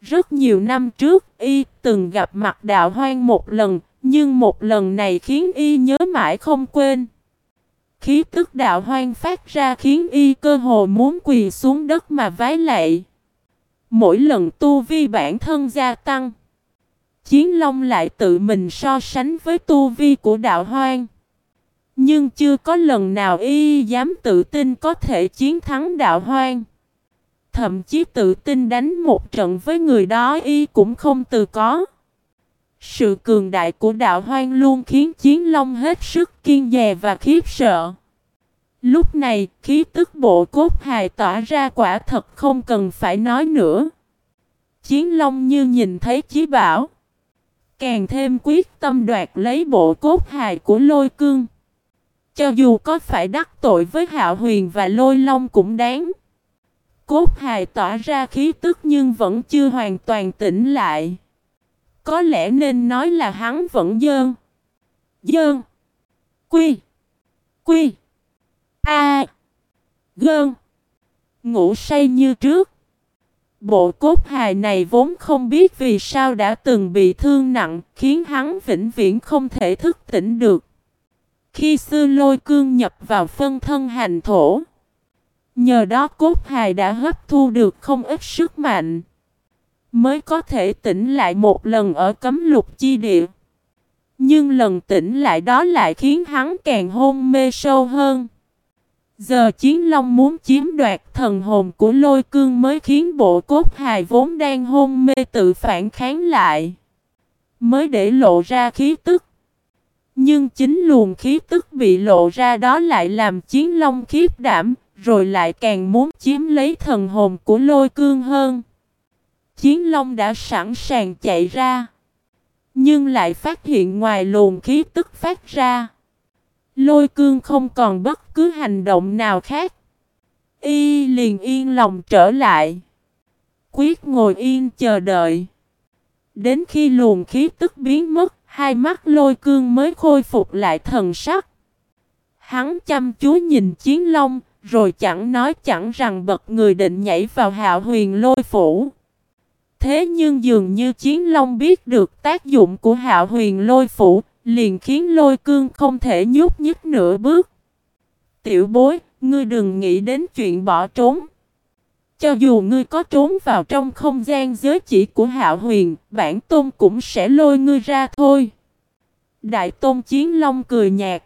[SPEAKER 1] Rất nhiều năm trước y từng gặp mặt đạo hoang một lần, nhưng một lần này khiến y nhớ mãi không quên. Khí tức đạo hoang phát ra khiến y cơ hồ muốn quỳ xuống đất mà vái lạy. Mỗi lần tu vi bản thân gia tăng, Chiến Long lại tự mình so sánh với tu vi của đạo hoang. Nhưng chưa có lần nào y dám tự tin có thể chiến thắng đạo hoang. Thậm chí tự tin đánh một trận với người đó y cũng không từ có. Sự cường đại của đạo hoang luôn khiến Chiến Long hết sức kiên dè và khiếp sợ. Lúc này, khí tức bộ cốt hài tỏa ra quả thật không cần phải nói nữa. Chiến Long như nhìn thấy chí bảo. càng thêm quyết tâm đoạt lấy bộ cốt hài của lôi cương. Cho dù có phải đắc tội với Hạo Huyền và Lôi Long cũng đáng. Cốt hài tỏa ra khí tức nhưng vẫn chưa hoàn toàn tỉnh lại. Có lẽ nên nói là hắn vẫn dơn. Dơn. Quy. Quy. A. Gơn. Ngủ say như trước. Bộ cốt hài này vốn không biết vì sao đã từng bị thương nặng, khiến hắn vĩnh viễn không thể thức tỉnh được. Khi sư lôi cương nhập vào phân thân hành thổ, nhờ đó cốt hài đã hấp thu được không ít sức mạnh, mới có thể tỉnh lại một lần ở cấm lục chi địa. Nhưng lần tỉnh lại đó lại khiến hắn càng hôn mê sâu hơn. Giờ Chiến Long muốn chiếm đoạt thần hồn của lôi cương mới khiến bộ cốt hài vốn đang hôn mê tự phản kháng lại. Mới để lộ ra khí tức. Nhưng chính luồng khí tức bị lộ ra đó lại làm Chiến Long khiếp đảm, rồi lại càng muốn chiếm lấy thần hồn của lôi cương hơn. Chiến Long đã sẵn sàng chạy ra. Nhưng lại phát hiện ngoài luồng khí tức phát ra. Lôi cương không còn bất cứ hành động nào khác. Y liền yên lòng trở lại. Quyết ngồi yên chờ đợi. Đến khi luồng khí tức biến mất, hai mắt lôi cương mới khôi phục lại thần sắc. Hắn chăm chú nhìn chiến long, rồi chẳng nói chẳng rằng bật người định nhảy vào hạo huyền lôi phủ. Thế nhưng dường như chiến long biết được tác dụng của hạo huyền lôi phủ, liền khiến lôi cương không thể nhúc nhích nửa bước. Tiểu bối, ngươi đừng nghĩ đến chuyện bỏ trốn. Cho dù ngươi có trốn vào trong không gian giới chỉ của hạo huyền, bản tôn cũng sẽ lôi ngươi ra thôi. Đại tôn chiến long cười nhạt.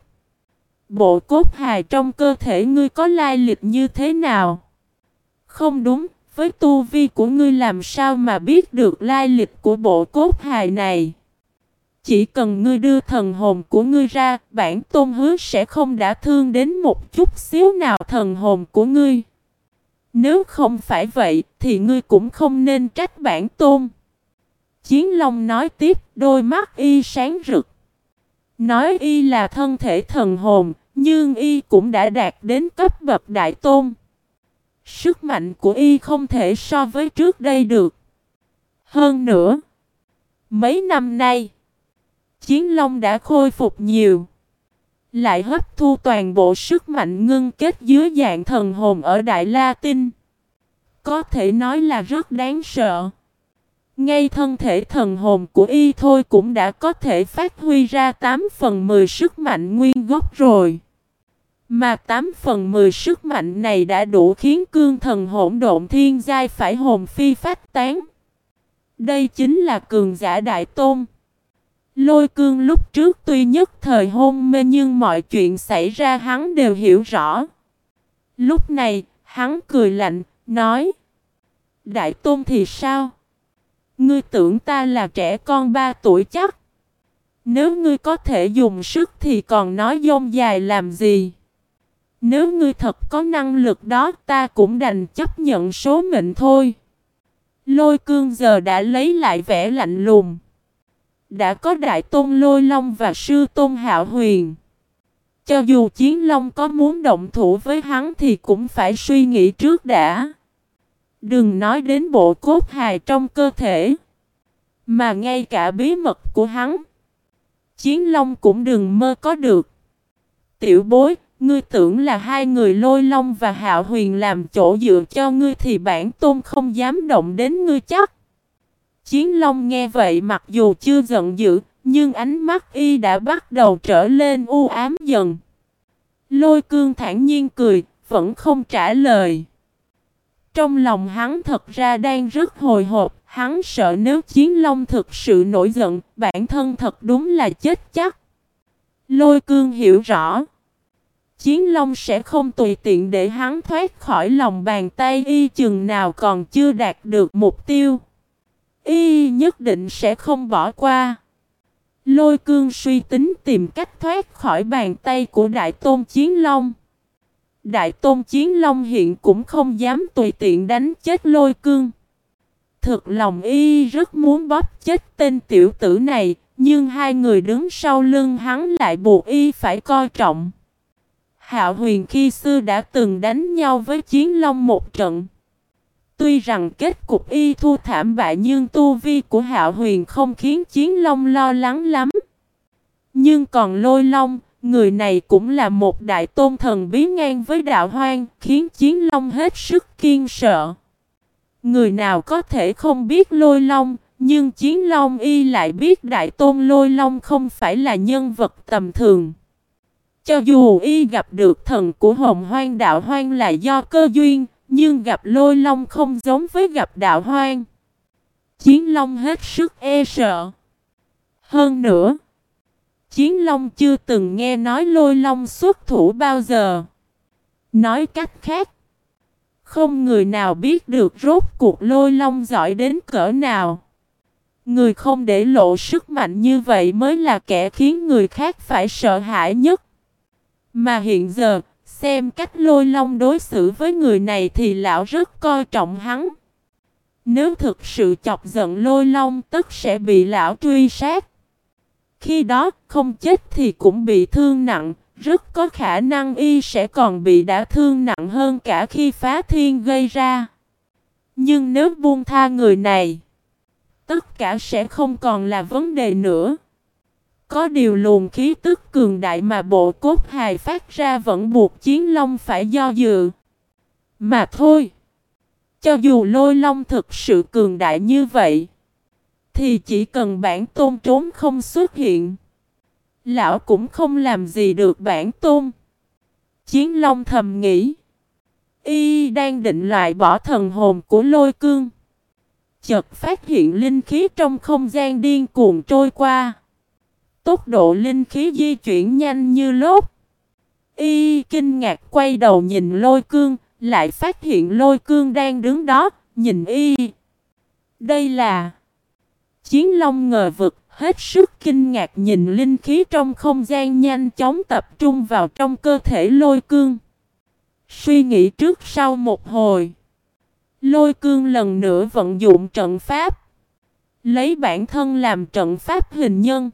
[SPEAKER 1] Bộ cốt hài trong cơ thể ngươi có lai lịch như thế nào? Không đúng, với tu vi của ngươi làm sao mà biết được lai lịch của bộ cốt hài này? Chỉ cần ngươi đưa thần hồn của ngươi ra, bản tôn hứa sẽ không đã thương đến một chút xíu nào thần hồn của ngươi. Nếu không phải vậy, thì ngươi cũng không nên trách bản tôn. Chiến Long nói tiếp, đôi mắt y sáng rực. Nói y là thân thể thần hồn, nhưng y cũng đã đạt đến cấp bậc đại tôn. Sức mạnh của y không thể so với trước đây được. Hơn nữa, mấy năm nay, Chiến Long đã khôi phục nhiều. Lại hấp thu toàn bộ sức mạnh ngưng kết dưới dạng thần hồn ở Đại La Tinh. Có thể nói là rất đáng sợ. Ngay thân thể thần hồn của y thôi cũng đã có thể phát huy ra 8 phần 10 sức mạnh nguyên gốc rồi. Mà 8 phần 10 sức mạnh này đã đủ khiến cương thần hỗn độn thiên giai phải hồn phi phát tán. Đây chính là cường giả đại tôn. Lôi cương lúc trước tuy nhất thời hôn mê nhưng mọi chuyện xảy ra hắn đều hiểu rõ. Lúc này, hắn cười lạnh, nói Đại tôn thì sao? Ngươi tưởng ta là trẻ con ba tuổi chắc? Nếu ngươi có thể dùng sức thì còn nói dông dài làm gì? Nếu ngươi thật có năng lực đó, ta cũng đành chấp nhận số mệnh thôi. Lôi cương giờ đã lấy lại vẻ lạnh lùng. Đã có Đại Tôn Lôi Long và Sư Tôn Hạo Huyền. Cho dù Chiến Long có muốn động thủ với hắn thì cũng phải suy nghĩ trước đã. Đừng nói đến bộ cốt hài trong cơ thể. Mà ngay cả bí mật của hắn. Chiến Long cũng đừng mơ có được. Tiểu bối, ngươi tưởng là hai người lôi long và hạo huyền làm chỗ dựa cho ngươi thì bản tôn không dám động đến ngươi chắc. Chiến Long nghe vậy mặc dù chưa giận dữ, nhưng ánh mắt y đã bắt đầu trở lên u ám dần. Lôi cương thản nhiên cười, vẫn không trả lời. Trong lòng hắn thật ra đang rất hồi hộp, hắn sợ nếu Chiến Long thực sự nổi giận, bản thân thật đúng là chết chắc. Lôi cương hiểu rõ. Chiến Long sẽ không tùy tiện để hắn thoát khỏi lòng bàn tay y chừng nào còn chưa đạt được mục tiêu. Y nhất định sẽ không bỏ qua. Lôi cương suy tính tìm cách thoát khỏi bàn tay của Đại Tôn Chiến Long. Đại Tôn Chiến Long hiện cũng không dám tùy tiện đánh chết lôi cương. Thực lòng y rất muốn bóp chết tên tiểu tử này, nhưng hai người đứng sau lưng hắn lại buộc y phải coi trọng. Hạo huyền khi xưa đã từng đánh nhau với chiến long một trận. Tuy rằng kết cục y thua thảm bại nhưng tu vi của Hạo Huyền không khiến Chiến Long lo lắng lắm. Nhưng còn Lôi Long, người này cũng là một đại tôn thần bí ngang với đạo hoang, khiến Chiến Long hết sức kiên sợ. Người nào có thể không biết Lôi Long, nhưng Chiến Long y lại biết đại tôn Lôi Long không phải là nhân vật tầm thường. Cho dù y gặp được thần của hồng hoang đạo hoang là do cơ duyên, nhưng gặp lôi long không giống với gặp đạo hoang. Chiến long hết sức e sợ. Hơn nữa, chiến long chưa từng nghe nói lôi long xuất thủ bao giờ. Nói cách khác, không người nào biết được rốt cuộc lôi long giỏi đến cỡ nào. Người không để lộ sức mạnh như vậy mới là kẻ khiến người khác phải sợ hãi nhất. Mà hiện giờ, Xem cách lôi long đối xử với người này thì lão rất coi trọng hắn. Nếu thực sự chọc giận lôi long tất sẽ bị lão truy sát. Khi đó không chết thì cũng bị thương nặng, rất có khả năng y sẽ còn bị đả thương nặng hơn cả khi phá thiên gây ra. Nhưng nếu buông tha người này, tất cả sẽ không còn là vấn đề nữa. Có điều luồng khí tức cường đại mà bộ cốt hài phát ra vẫn buộc chiến long phải do dự. Mà thôi. Cho dù lôi long thực sự cường đại như vậy. Thì chỉ cần bản tôn trốn không xuất hiện. Lão cũng không làm gì được bản tôn. Chiến long thầm nghĩ. Y đang định loại bỏ thần hồn của lôi cương. Chợt phát hiện linh khí trong không gian điên cuồng trôi qua. Tốc độ linh khí di chuyển nhanh như lốt. Y kinh ngạc quay đầu nhìn lôi cương, lại phát hiện lôi cương đang đứng đó, nhìn y. Đây là... Chiến long ngờ vực, hết sức kinh ngạc nhìn linh khí trong không gian nhanh chóng tập trung vào trong cơ thể lôi cương. Suy nghĩ trước sau một hồi. Lôi cương lần nữa vận dụng trận pháp. Lấy bản thân làm trận pháp hình nhân.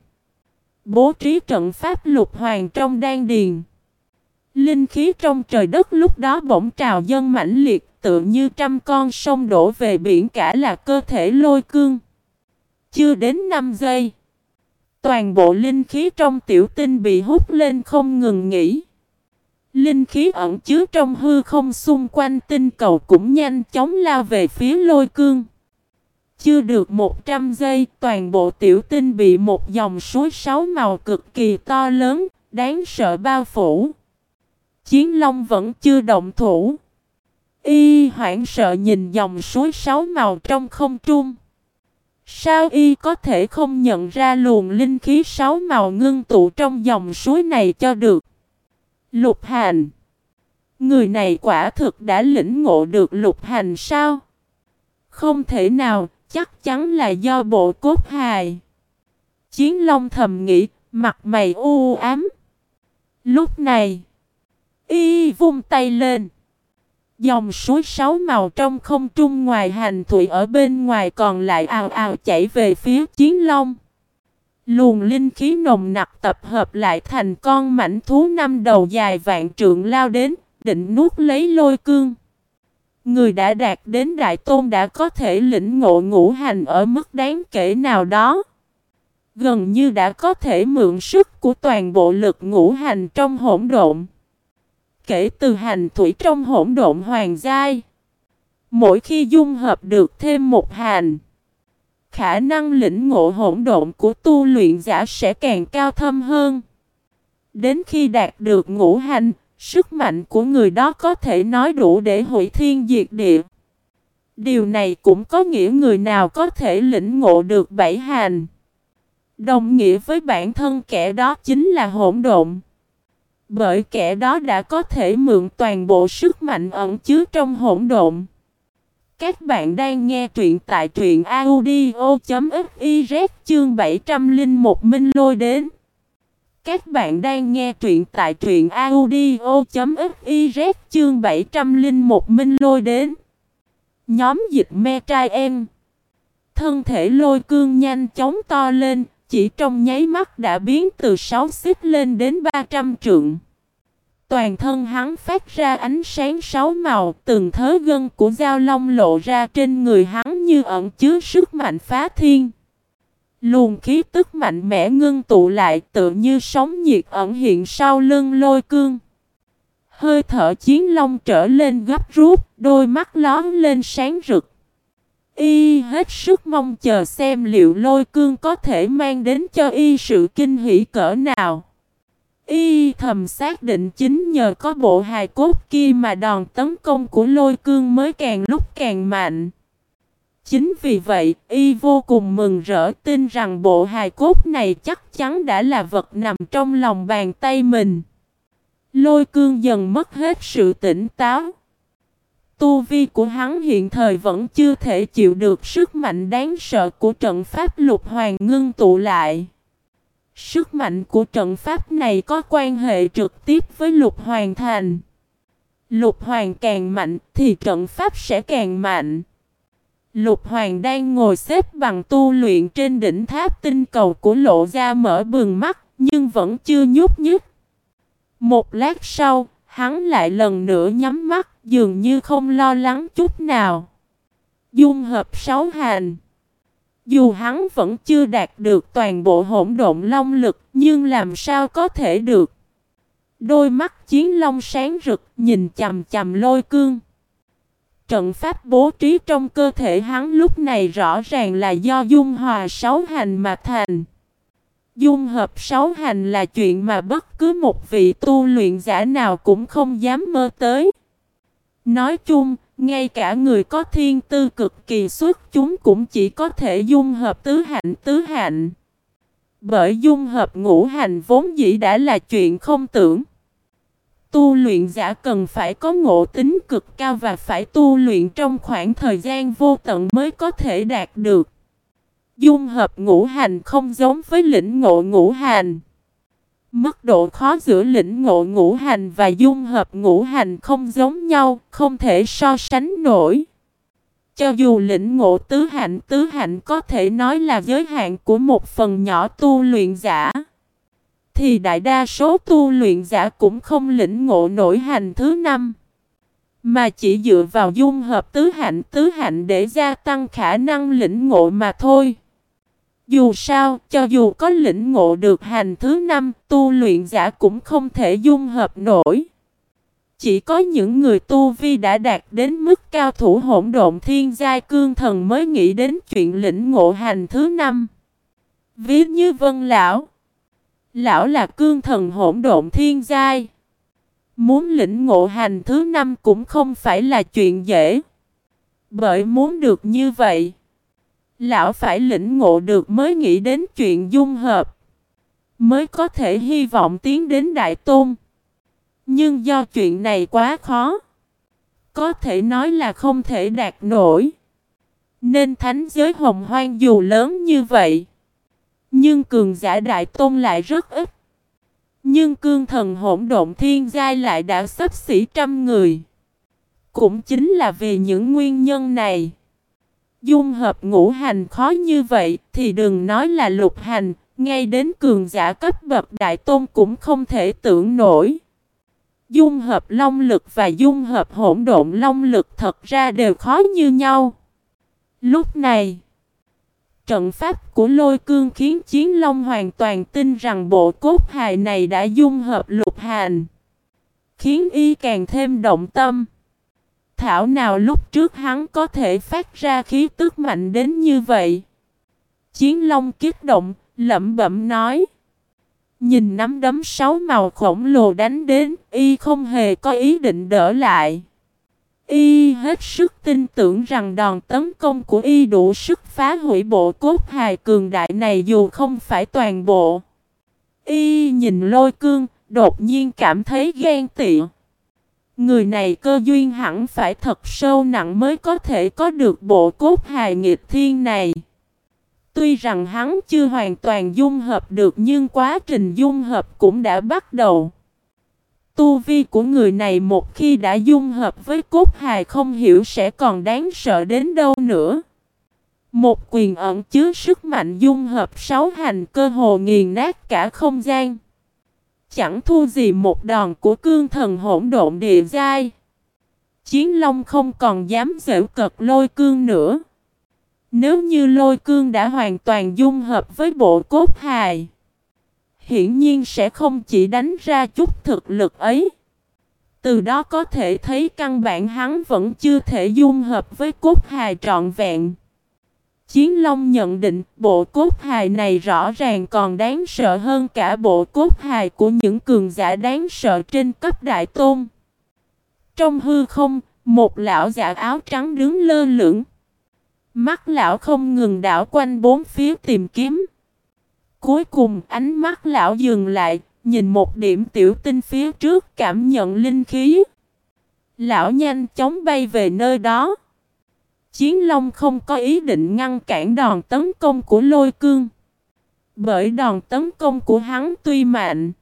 [SPEAKER 1] Bố trí trận pháp lục hoàng trong đan điền. Linh khí trong trời đất lúc đó bỗng trào dân mãnh liệt tựa như trăm con sông đổ về biển cả là cơ thể lôi cương. Chưa đến 5 giây. Toàn bộ linh khí trong tiểu tinh bị hút lên không ngừng nghỉ. Linh khí ẩn chứa trong hư không xung quanh tinh cầu cũng nhanh chóng lao về phía lôi cương. Chưa được 100 giây, toàn bộ tiểu tinh bị một dòng suối sáu màu cực kỳ to lớn, đáng sợ bao phủ. Chiến Long vẫn chưa động thủ. Y hoảng sợ nhìn dòng suối sáu màu trong không trung. Sao y có thể không nhận ra luồng linh khí sáu màu ngưng tụ trong dòng suối này cho được? Lục hành. Người này quả thực đã lĩnh ngộ được lục hành sao? Không thể nào, chắc chắn là do bộ cốt hài. Chiến Long thầm nghĩ, mặt mày u ám. Lúc này, y vung tay lên. Dòng suối sáu màu trong không trung ngoài hành thủy ở bên ngoài còn lại ào ào chảy về phía chiến long. Luồng linh khí nồng nặc tập hợp lại thành con mảnh thú năm đầu dài vạn trượng lao đến, định nuốt lấy lôi cương. Người đã đạt đến đại tôn đã có thể lĩnh ngộ ngũ hành ở mức đáng kể nào đó. Gần như đã có thể mượn sức của toàn bộ lực ngũ hành trong hỗn độn. Kể từ hành thủy trong hỗn độn hoàng giai. Mỗi khi dung hợp được thêm một hành. Khả năng lĩnh ngộ hỗn độn của tu luyện giả sẽ càng cao thâm hơn. Đến khi đạt được ngũ hành, Sức mạnh của người đó có thể nói đủ để hủy thiên diệt địa. Điều này cũng có nghĩa người nào có thể lĩnh ngộ được bảy hành. Đồng nghĩa với bản thân kẻ đó chính là hỗn độn. Bởi kẻ đó đã có thể mượn toàn bộ sức mạnh ẩn chứa trong hỗn độn. Các bạn đang nghe truyện tại truyện audio.fiz chương 701 Minh Lôi đến. Các bạn đang nghe truyện tại truyện audio.fiz chương 701 Minh Lôi đến. Nhóm dịch me trai em. Thân thể lôi cương nhanh chóng to lên, chỉ trong nháy mắt đã biến từ 6 xích lên đến 300 trượng. Toàn thân hắn phát ra ánh sáng sáu màu, từng thớ gân của dao long lộ ra trên người hắn như ẩn chứa sức mạnh phá thiên. Luồng khí tức mạnh mẽ ngưng tụ lại tự như sóng nhiệt ẩn hiện sau lưng lôi cương. Hơi thở chiến long trở lên gấp rút, đôi mắt lóm lên sáng rực. Y hết sức mong chờ xem liệu lôi cương có thể mang đến cho y sự kinh hỉ cỡ nào. Y thầm xác định chính nhờ có bộ hài cốt kia mà đòn tấn công của lôi cương mới càng lúc càng mạnh. Chính vì vậy, y vô cùng mừng rỡ tin rằng bộ hài cốt này chắc chắn đã là vật nằm trong lòng bàn tay mình. Lôi cương dần mất hết sự tỉnh táo. Tu vi của hắn hiện thời vẫn chưa thể chịu được sức mạnh đáng sợ của trận pháp lục hoàng ngưng tụ lại. Sức mạnh của trận pháp này có quan hệ trực tiếp với lục hoàng thành. Lục hoàng càng mạnh thì trận pháp sẽ càng mạnh. Lục hoàng đang ngồi xếp bằng tu luyện trên đỉnh tháp tinh cầu của lộ ra mở bừng mắt nhưng vẫn chưa nhúc nhích. Một lát sau, hắn lại lần nữa nhắm mắt dường như không lo lắng chút nào. Dung hợp sáu hành dù hắn vẫn chưa đạt được toàn bộ hỗn độn long lực, nhưng làm sao có thể được. Đôi mắt chiến long sáng rực, nhìn chầm chầm lôi cương. Trận pháp bố trí trong cơ thể hắn lúc này rõ ràng là do dung hòa sáu hành mà thành. Dung hợp sáu hành là chuyện mà bất cứ một vị tu luyện giả nào cũng không dám mơ tới. Nói chung, ngay cả người có thiên tư cực kỳ xuất chúng cũng chỉ có thể dung hợp tứ hạnh tứ hạnh. Bởi dung hợp ngũ hành vốn dĩ đã là chuyện không tưởng. Tu luyện giả cần phải có ngộ tính cực cao và phải tu luyện trong khoảng thời gian vô tận mới có thể đạt được. Dung hợp ngũ hành không giống với lĩnh ngộ ngũ hành. Mức độ khó giữa lĩnh ngộ ngũ hành và dung hợp ngũ hành không giống nhau, không thể so sánh nổi. Cho dù lĩnh ngộ tứ hạnh tứ hạnh có thể nói là giới hạn của một phần nhỏ tu luyện giả, thì đại đa số tu luyện giả cũng không lĩnh ngộ nổi hành thứ năm, mà chỉ dựa vào dung hợp tứ hạnh tứ hạnh để gia tăng khả năng lĩnh ngộ mà thôi. Dù sao, cho dù có lĩnh ngộ được hành thứ năm, tu luyện giả cũng không thể dung hợp nổi. Chỉ có những người tu vi đã đạt đến mức cao thủ hỗn độn thiên giai cương thần mới nghĩ đến chuyện lĩnh ngộ hành thứ năm. Ví như vân lão. Lão là cương thần hỗn độn thiên giai. Muốn lĩnh ngộ hành thứ năm cũng không phải là chuyện dễ. Bởi muốn được như vậy Lão phải lĩnh ngộ được mới nghĩ đến chuyện dung hợp. Mới có thể hy vọng tiến đến Đại Tôn. Nhưng do chuyện này quá khó. Có thể nói là không thể đạt nổi. Nên thánh giới hồng hoang dù lớn như vậy. Nhưng cường giả Đại Tôn lại rất ít. Nhưng cương thần hỗn độn thiên giai lại đã sắp xỉ trăm người. Cũng chính là vì những nguyên nhân này. Dung hợp ngũ hành khó như vậy thì đừng nói là lục hành, ngay đến cường giả cấp bậc đại tôn cũng không thể tưởng nổi. Dung hợp long lực và dung hợp hỗn độn long lực thật ra đều khó như nhau. Lúc này, trận pháp của lôi cương khiến chiến long hoàn toàn tin rằng bộ cốt hài này đã dung hợp lục hành. Khiến y càng thêm động tâm. Thảo nào lúc trước hắn có thể phát ra khí tức mạnh đến như vậy. Chiến Long kích động, lẩm bẩm nói. Nhìn nắm đấm sáu màu khổng lồ đánh đến, y không hề có ý định đỡ lại. Y hết sức tin tưởng rằng đòn tấn công của y đủ sức phá hủy bộ cốt hài cường đại này dù không phải toàn bộ. Y nhìn lôi cương, đột nhiên cảm thấy ghen tị. Người này cơ duyên hẳn phải thật sâu nặng mới có thể có được bộ cốt hài nghịch thiên này. Tuy rằng hắn chưa hoàn toàn dung hợp được nhưng quá trình dung hợp cũng đã bắt đầu. Tu vi của người này một khi đã dung hợp với cốt hài không hiểu sẽ còn đáng sợ đến đâu nữa. Một quyền ẩn chứa sức mạnh dung hợp sáu hành cơ hồ nghiền nát cả không gian. Chẳng thua gì một đòn của cương thần hỗn độn địa giai. Chiến Long không còn dám giễu cật lôi cương nữa. Nếu như lôi cương đã hoàn toàn dung hợp với bộ cốt hài, hiển nhiên sẽ không chỉ đánh ra chút thực lực ấy. Từ đó có thể thấy căn bản hắn vẫn chưa thể dung hợp với cốt hài trọn vẹn. Chiến Long nhận định bộ cốt hài này rõ ràng còn đáng sợ hơn cả bộ cốt hài của những cường giả đáng sợ trên cấp đại tôn. Trong hư không, một lão giả áo trắng đứng lơ lửng. Mắt lão không ngừng đảo quanh bốn phía tìm kiếm. Cuối cùng ánh mắt lão dừng lại, nhìn một điểm tiểu tinh phía trước cảm nhận linh khí. Lão nhanh chóng bay về nơi đó. Chiến Long không có ý định ngăn cản đòn tấn công của lôi cương. Bởi đòn tấn công của hắn tuy mạnh.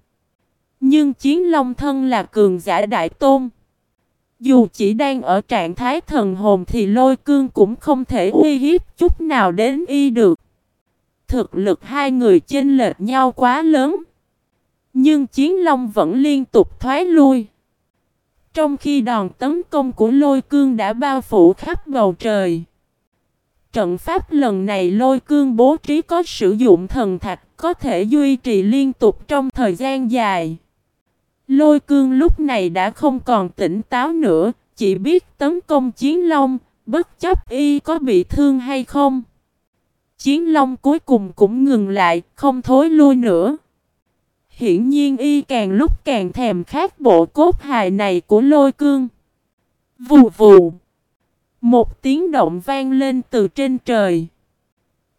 [SPEAKER 1] Nhưng Chiến Long thân là cường giả đại tôn. Dù chỉ đang ở trạng thái thần hồn thì lôi cương cũng không thể uy hiếp chút nào đến y được. Thực lực hai người chênh lệch nhau quá lớn. Nhưng Chiến Long vẫn liên tục thoái lui. Trong khi đòn tấn công của lôi cương đã bao phủ khắp bầu trời. Trận pháp lần này lôi cương bố trí có sử dụng thần thạch có thể duy trì liên tục trong thời gian dài. Lôi cương lúc này đã không còn tỉnh táo nữa, chỉ biết tấn công chiến long, bất chấp y có bị thương hay không. Chiến long cuối cùng cũng ngừng lại, không thối lui nữa. Hiển nhiên y càng lúc càng thèm khát bộ cốt hài này của lôi cương. Vù vù. Một tiếng động vang lên từ trên trời.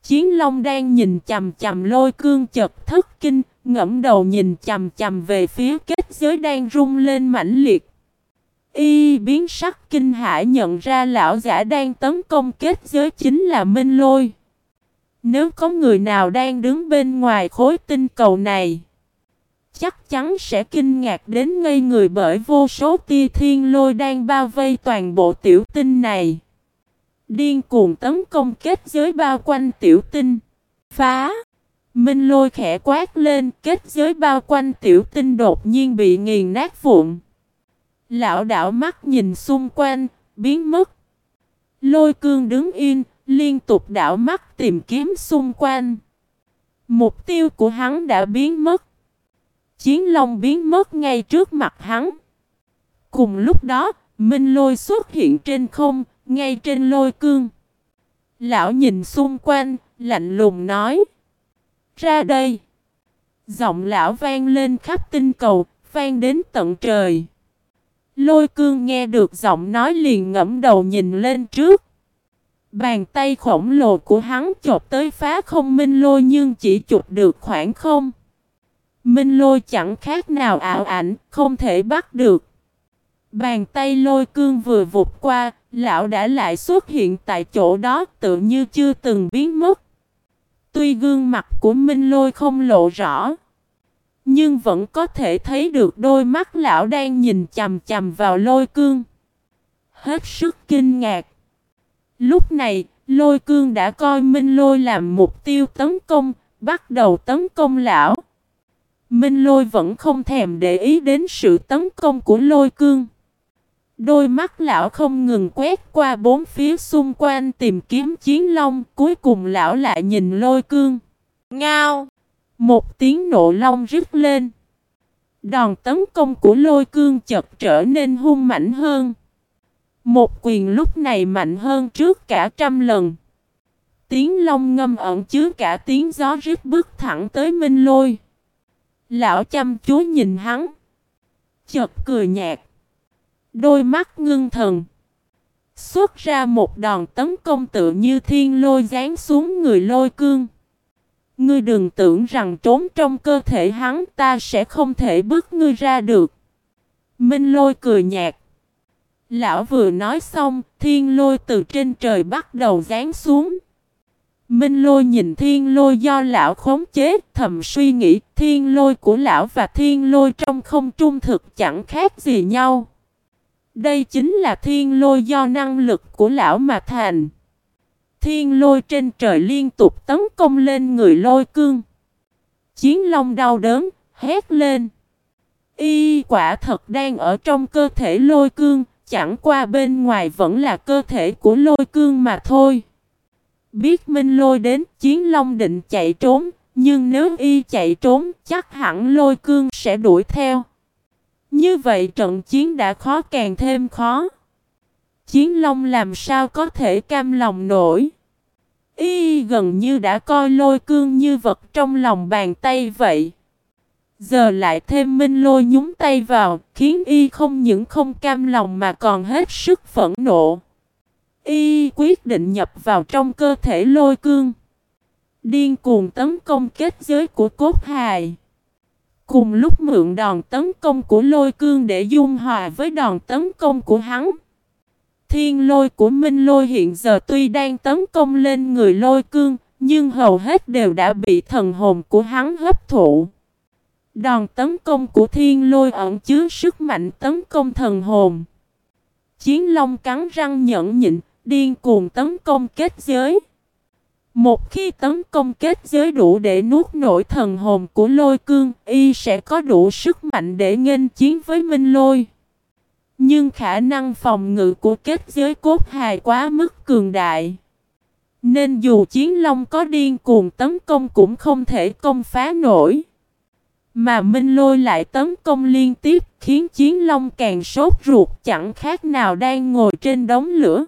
[SPEAKER 1] Chiến Long đang nhìn chầm chầm lôi cương chật thất kinh, ngẫm đầu nhìn chầm chầm về phía kết giới đang rung lên mãnh liệt. Y biến sắc kinh hãi nhận ra lão giả đang tấn công kết giới chính là Minh Lôi. Nếu có người nào đang đứng bên ngoài khối tinh cầu này, chắc chắn sẽ kinh ngạc đến ngây người bởi vô số tia thiên lôi đang bao vây toàn bộ tiểu tinh này. Điên cuồng tấn công kết giới bao quanh tiểu tinh. Phá! Minh lôi khẽ quát lên, kết giới bao quanh tiểu tinh đột nhiên bị nghiền nát vụn. Lão đảo mắt nhìn xung quanh, biến mất. Lôi cương đứng yên, liên tục đảo mắt tìm kiếm xung quanh. Mục tiêu của hắn đã biến mất. Chiến long biến mất ngay trước mặt hắn. Cùng lúc đó, Minh lôi xuất hiện trên không, ngay trên lôi cương. Lão nhìn xung quanh, lạnh lùng nói. Ra đây. Giọng lão vang lên khắp tinh cầu, vang đến tận trời. Lôi cương nghe được giọng nói liền ngẫm đầu nhìn lên trước. Bàn tay khổng lồ của hắn chộp tới phá không minh lôi nhưng chỉ chụp được khoảng không. Minh lôi chẳng khác nào ảo ảnh, không thể bắt được. Bàn tay lôi cương vừa vụt qua, lão đã lại xuất hiện tại chỗ đó tự như chưa từng biến mất. Tuy gương mặt của Minh lôi không lộ rõ, nhưng vẫn có thể thấy được đôi mắt lão đang nhìn chầm chầm vào lôi cương. Hết sức kinh ngạc. Lúc này, lôi cương đã coi Minh lôi làm mục tiêu tấn công, bắt đầu tấn công lão. Minh lôi vẫn không thèm để ý đến sự tấn công của lôi cương. Đôi mắt lão không ngừng quét qua bốn phía xung quanh tìm kiếm chiến long, cuối cùng lão lại nhìn lôi cương. Ngao! Một tiếng nộ long rít lên. Đòn tấn công của lôi cương chật trở nên hung mạnh hơn. Một quyền lúc này mạnh hơn trước cả trăm lần. Tiếng long ngâm ẩn chứa cả tiếng gió rít bước thẳng tới minh lôi. Lão chăm chú nhìn hắn. Chợt cười nhạt. Đôi mắt ngưng thần. Xuất ra một đòn tấn công tự như thiên lôi giáng xuống người lôi cương. Ngươi đừng tưởng rằng trốn trong cơ thể hắn ta sẽ không thể bước ngươi ra được. Minh lôi cười nhạt. Lão vừa nói xong, thiên lôi từ trên trời bắt đầu giáng xuống. Minh lôi nhìn thiên lôi do lão khống chế, thầm suy nghĩ thiên lôi của lão và thiên lôi trong không trung thực chẳng khác gì nhau. Đây chính là thiên lôi do năng lực của lão mà thành. Thiên lôi trên trời liên tục tấn công lên người lôi cương. Chiến long đau đớn, hét lên. Y quả thật đang ở trong cơ thể lôi cương, chẳng qua bên ngoài vẫn là cơ thể của lôi cương mà thôi. Biết Minh lôi đến, chiến long định chạy trốn, nhưng nếu y chạy trốn, chắc hẳn lôi cương sẽ đuổi theo. Như vậy trận chiến đã khó càng thêm khó. Chiến long làm sao có thể cam lòng nổi. Y gần như đã coi lôi cương như vật trong lòng bàn tay vậy. Giờ lại thêm minh lôi nhúng tay vào, khiến y không những không cam lòng mà còn hết sức phẫn nộ. Y quyết định nhập vào trong cơ thể lôi cương. Điên cuồng tấn công kết giới của cốt hài. Cùng lúc mượn đòn tấn công của lôi cương để dung hòa với đòn tấn công của hắn. Thiên lôi của Minh lôi hiện giờ tuy đang tấn công lên người lôi cương, nhưng hầu hết đều đã bị thần hồn của hắn hấp thụ. Đòn tấn công của thiên lôi ẩn chứa sức mạnh tấn công thần hồn. Chiến long cắn răng nhẫn nhịn, điên cuồng tấn công kết giới. Một khi tấn công kết giới đủ để nuốt nổi thần hồn của lôi cương, y sẽ có đủ sức mạnh để nghênh chiến với minh lôi. Nhưng khả năng phòng ngự của kết giới cốt hài quá mức cường đại. Nên dù chiến long có điên cuồng tấn công cũng không thể công phá nổi. Mà Minh Lôi lại tấn công liên tiếp khiến chiến long càng sốt ruột chẳng khác nào đang ngồi trên đống lửa.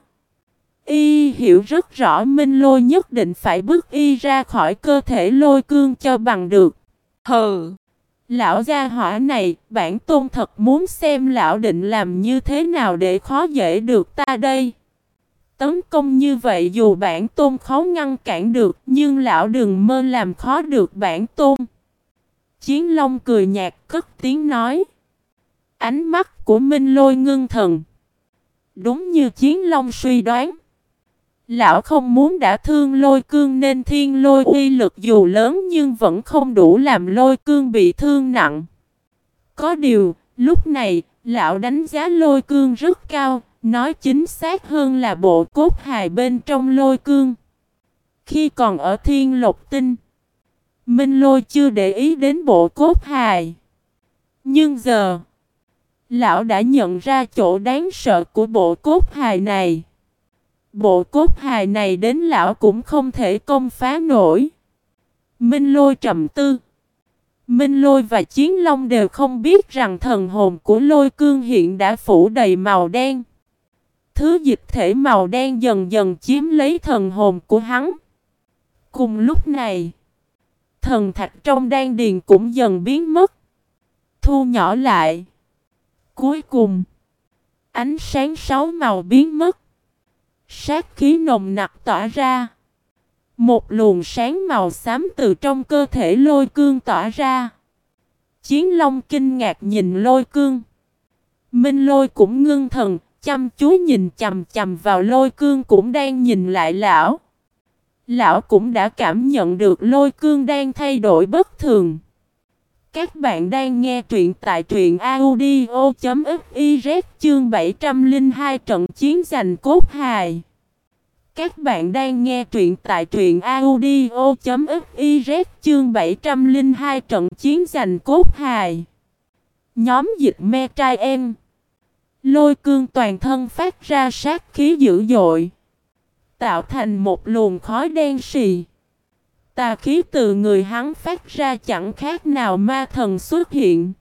[SPEAKER 1] Y hiểu rất rõ Minh Lôi nhất định phải bước Y ra khỏi cơ thể lôi cương cho bằng được. Hừ! Lão gia hỏa này, bản tôn thật muốn xem lão định làm như thế nào để khó dễ được ta đây. Tấn công như vậy dù bản tôn khó ngăn cản được, nhưng lão đừng mơ làm khó được bản tôn. Chiến Long cười nhạt cất tiếng nói. Ánh mắt của Minh Lôi ngưng thần. Đúng như Chiến Long suy đoán. Lão không muốn đã thương lôi cương nên thiên lôi uy lực dù lớn nhưng vẫn không đủ làm lôi cương bị thương nặng. Có điều, lúc này, lão đánh giá lôi cương rất cao, nói chính xác hơn là bộ cốt hài bên trong lôi cương. Khi còn ở thiên lục tinh, Minh lôi chưa để ý đến bộ cốt hài. Nhưng giờ, lão đã nhận ra chỗ đáng sợ của bộ cốt hài này. Bộ cốt hài này đến lão cũng không thể công phá nổi. Minh lôi trầm tư. Minh lôi và chiến long đều không biết rằng thần hồn của lôi cương hiện đã phủ đầy màu đen. Thứ dịch thể màu đen dần dần chiếm lấy thần hồn của hắn. Cùng lúc này, thần thạch trong đan điền cũng dần biến mất. Thu nhỏ lại. Cuối cùng, ánh sáng sáu màu biến mất. Sát khí nồng nặc tỏa ra. Một luồng sáng màu xám từ trong cơ thể lôi cương tỏa ra. Chiến Long kinh ngạc nhìn lôi cương. Minh lôi cũng ngưng thần, chăm chú nhìn chầm chầm vào lôi cương cũng đang nhìn lại lão. Lão cũng đã cảm nhận được lôi cương đang thay đổi bất thường. Các bạn đang nghe truyện tại truyện audio.fiz chương 702 trận chiến giành cốt hài. Các bạn đang nghe truyện tại truyện audio.fiz chương 702 trận chiến giành cốt hài. Nhóm dịch me trai em. Lôi cương toàn thân phát ra sát khí dữ dội. Tạo thành một luồng khói đen xì. Tà khí từ người hắn phát ra chẳng khác nào ma thần xuất hiện.